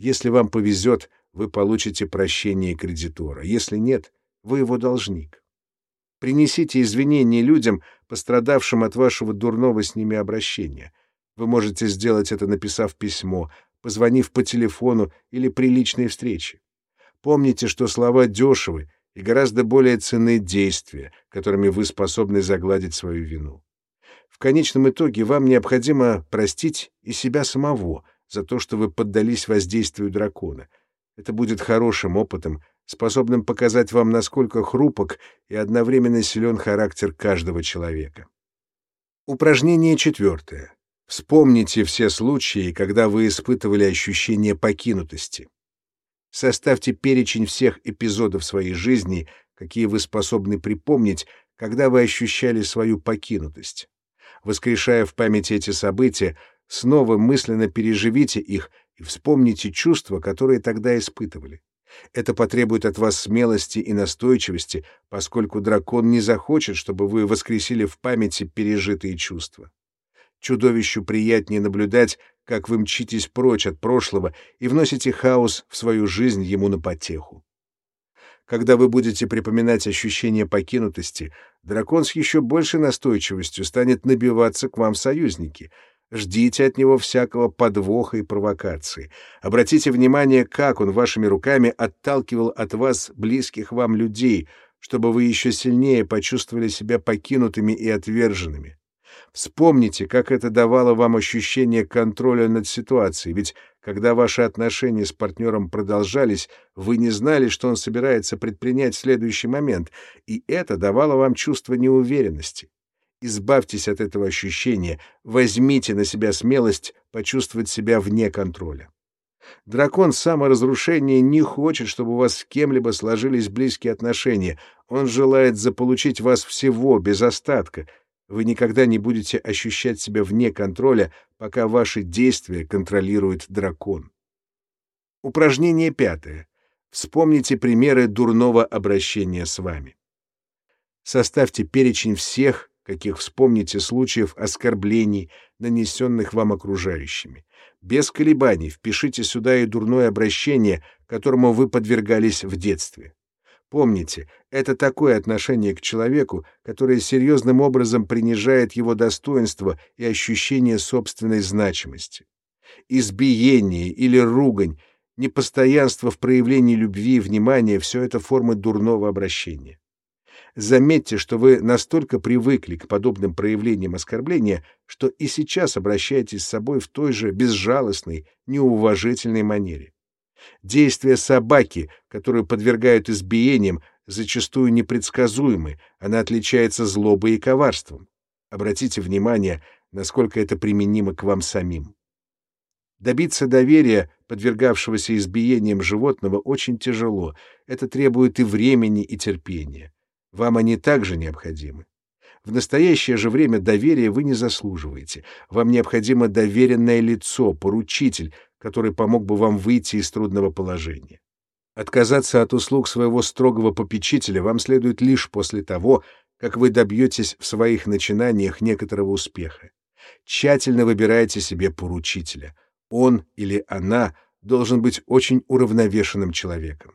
Если вам повезет, вы получите прощение кредитора. Если нет, вы его должник. Принесите извинения людям, пострадавшим от вашего дурного с ними обращения. Вы можете сделать это, написав письмо, позвонив по телефону или при личной встрече. Помните, что слова дешевы и гораздо более ценны действия, которыми вы способны загладить свою вину. В конечном итоге вам необходимо простить и себя самого — за то, что вы поддались воздействию дракона. Это будет хорошим опытом, способным показать вам, насколько хрупок и одновременно силен характер каждого человека. Упражнение четвертое. Вспомните все случаи, когда вы испытывали ощущение покинутости. Составьте перечень всех эпизодов своей жизни, какие вы способны припомнить, когда вы ощущали свою покинутость. Воскрешая в памяти эти события, Снова мысленно переживите их и вспомните чувства, которые тогда испытывали. Это потребует от вас смелости и настойчивости, поскольку дракон не захочет, чтобы вы воскресили в памяти пережитые чувства. Чудовищу приятнее наблюдать, как вы мчитесь прочь от прошлого и вносите хаос в свою жизнь ему на потеху. Когда вы будете припоминать ощущение покинутости, дракон с еще большей настойчивостью станет набиваться к вам в союзники — Ждите от него всякого подвоха и провокации. Обратите внимание, как он вашими руками отталкивал от вас близких вам людей, чтобы вы еще сильнее почувствовали себя покинутыми и отверженными. Вспомните, как это давало вам ощущение контроля над ситуацией, ведь когда ваши отношения с партнером продолжались, вы не знали, что он собирается предпринять в следующий момент, и это давало вам чувство неуверенности. Избавьтесь от этого ощущения, возьмите на себя смелость почувствовать себя вне контроля. Дракон саморазрушения не хочет, чтобы у вас с кем-либо сложились близкие отношения. Он желает заполучить вас всего, без остатка. Вы никогда не будете ощущать себя вне контроля, пока ваши действия контролирует дракон. Упражнение пятое. Вспомните примеры дурного обращения с вами. Составьте перечень всех каких вспомните случаев оскорблений, нанесенных вам окружающими. Без колебаний впишите сюда и дурное обращение, которому вы подвергались в детстве. Помните, это такое отношение к человеку, которое серьезным образом принижает его достоинство и ощущение собственной значимости. Избиение или ругань, непостоянство в проявлении любви и внимания — все это формы дурного обращения. Заметьте, что вы настолько привыкли к подобным проявлениям оскорбления, что и сейчас обращаетесь с собой в той же безжалостной, неуважительной манере. Действия собаки, которую подвергают избиениям, зачастую непредсказуемы, она отличается злобой и коварством. Обратите внимание, насколько это применимо к вам самим. Добиться доверия подвергавшегося избиениям животного очень тяжело. Это требует и времени, и терпения. Вам они также необходимы. В настоящее же время доверия вы не заслуживаете. Вам необходимо доверенное лицо, поручитель, который помог бы вам выйти из трудного положения. Отказаться от услуг своего строгого попечителя вам следует лишь после того, как вы добьетесь в своих начинаниях некоторого успеха. Тщательно выбирайте себе поручителя. Он или она должен быть очень уравновешенным человеком.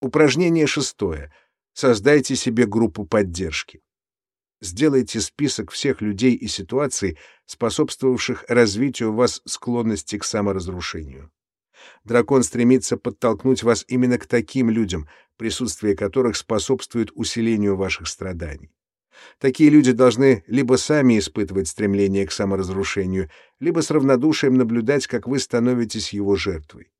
Упражнение шестое. Создайте себе группу поддержки. Сделайте список всех людей и ситуаций, способствовавших развитию у вас склонности к саморазрушению. Дракон стремится подтолкнуть вас именно к таким людям, присутствие которых способствует усилению ваших страданий. Такие люди должны либо сами испытывать стремление к саморазрушению, либо с равнодушием наблюдать, как вы становитесь его жертвой.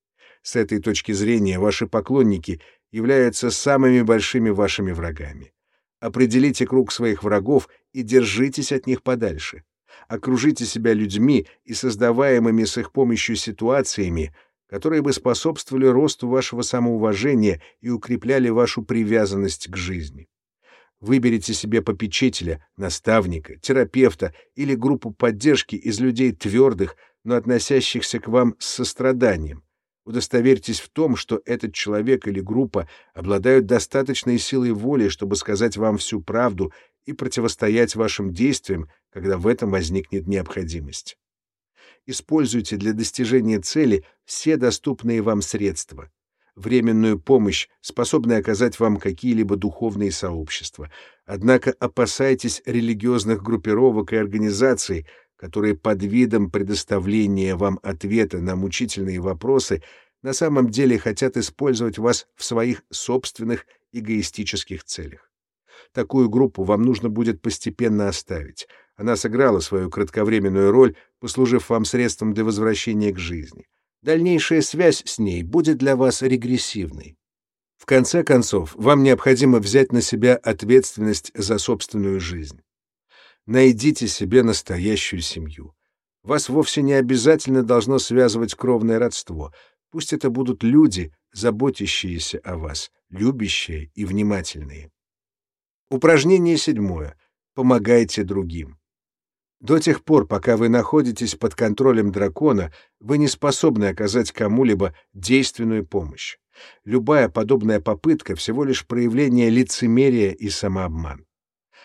С этой точки зрения ваши поклонники являются самыми большими вашими врагами. Определите круг своих врагов и держитесь от них подальше. Окружите себя людьми и создаваемыми с их помощью ситуациями, которые бы способствовали росту вашего самоуважения и укрепляли вашу привязанность к жизни. Выберите себе попечителя, наставника, терапевта или группу поддержки из людей твердых, но относящихся к вам с состраданием, Удостоверьтесь в том, что этот человек или группа обладают достаточной силой воли, чтобы сказать вам всю правду и противостоять вашим действиям, когда в этом возникнет необходимость. Используйте для достижения цели все доступные вам средства. Временную помощь способны оказать вам какие-либо духовные сообщества. Однако опасайтесь религиозных группировок и организаций, которые под видом предоставления вам ответа на мучительные вопросы на самом деле хотят использовать вас в своих собственных эгоистических целях. Такую группу вам нужно будет постепенно оставить. Она сыграла свою кратковременную роль, послужив вам средством для возвращения к жизни. Дальнейшая связь с ней будет для вас регрессивной. В конце концов, вам необходимо взять на себя ответственность за собственную жизнь. Найдите себе настоящую семью. Вас вовсе не обязательно должно связывать кровное родство. Пусть это будут люди, заботящиеся о вас, любящие и внимательные. Упражнение седьмое. Помогайте другим. До тех пор, пока вы находитесь под контролем дракона, вы не способны оказать кому-либо действенную помощь. Любая подобная попытка — всего лишь проявление лицемерия и самообман.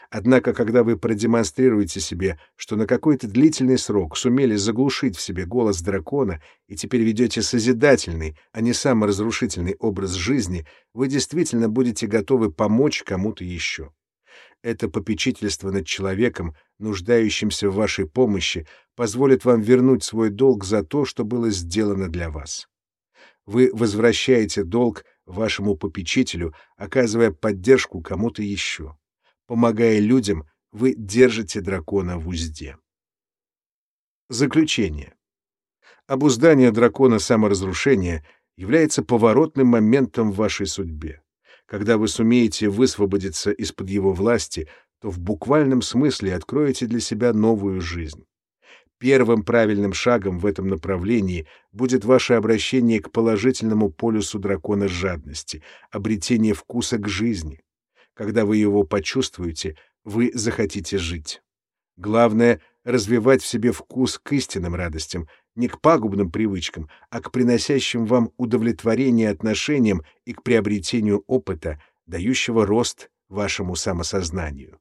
Однако, когда вы продемонстрируете себе, что на какой-то длительный срок сумели заглушить в себе голос дракона и теперь ведете созидательный, а не саморазрушительный образ жизни, вы действительно будете готовы помочь кому-то еще. Это попечительство над человеком, нуждающимся в вашей помощи, позволит вам вернуть свой долг за то, что было сделано для вас. Вы возвращаете долг вашему попечителю, оказывая поддержку кому-то еще. Помогая людям, вы держите дракона в узде. Заключение. Обуздание дракона саморазрушения является поворотным моментом в вашей судьбе. Когда вы сумеете высвободиться из-под его власти, то в буквальном смысле откроете для себя новую жизнь. Первым правильным шагом в этом направлении будет ваше обращение к положительному полюсу дракона жадности, обретение вкуса к жизни. Когда вы его почувствуете, вы захотите жить. Главное — развивать в себе вкус к истинным радостям, не к пагубным привычкам, а к приносящим вам удовлетворение отношениям и к приобретению опыта, дающего рост вашему самосознанию.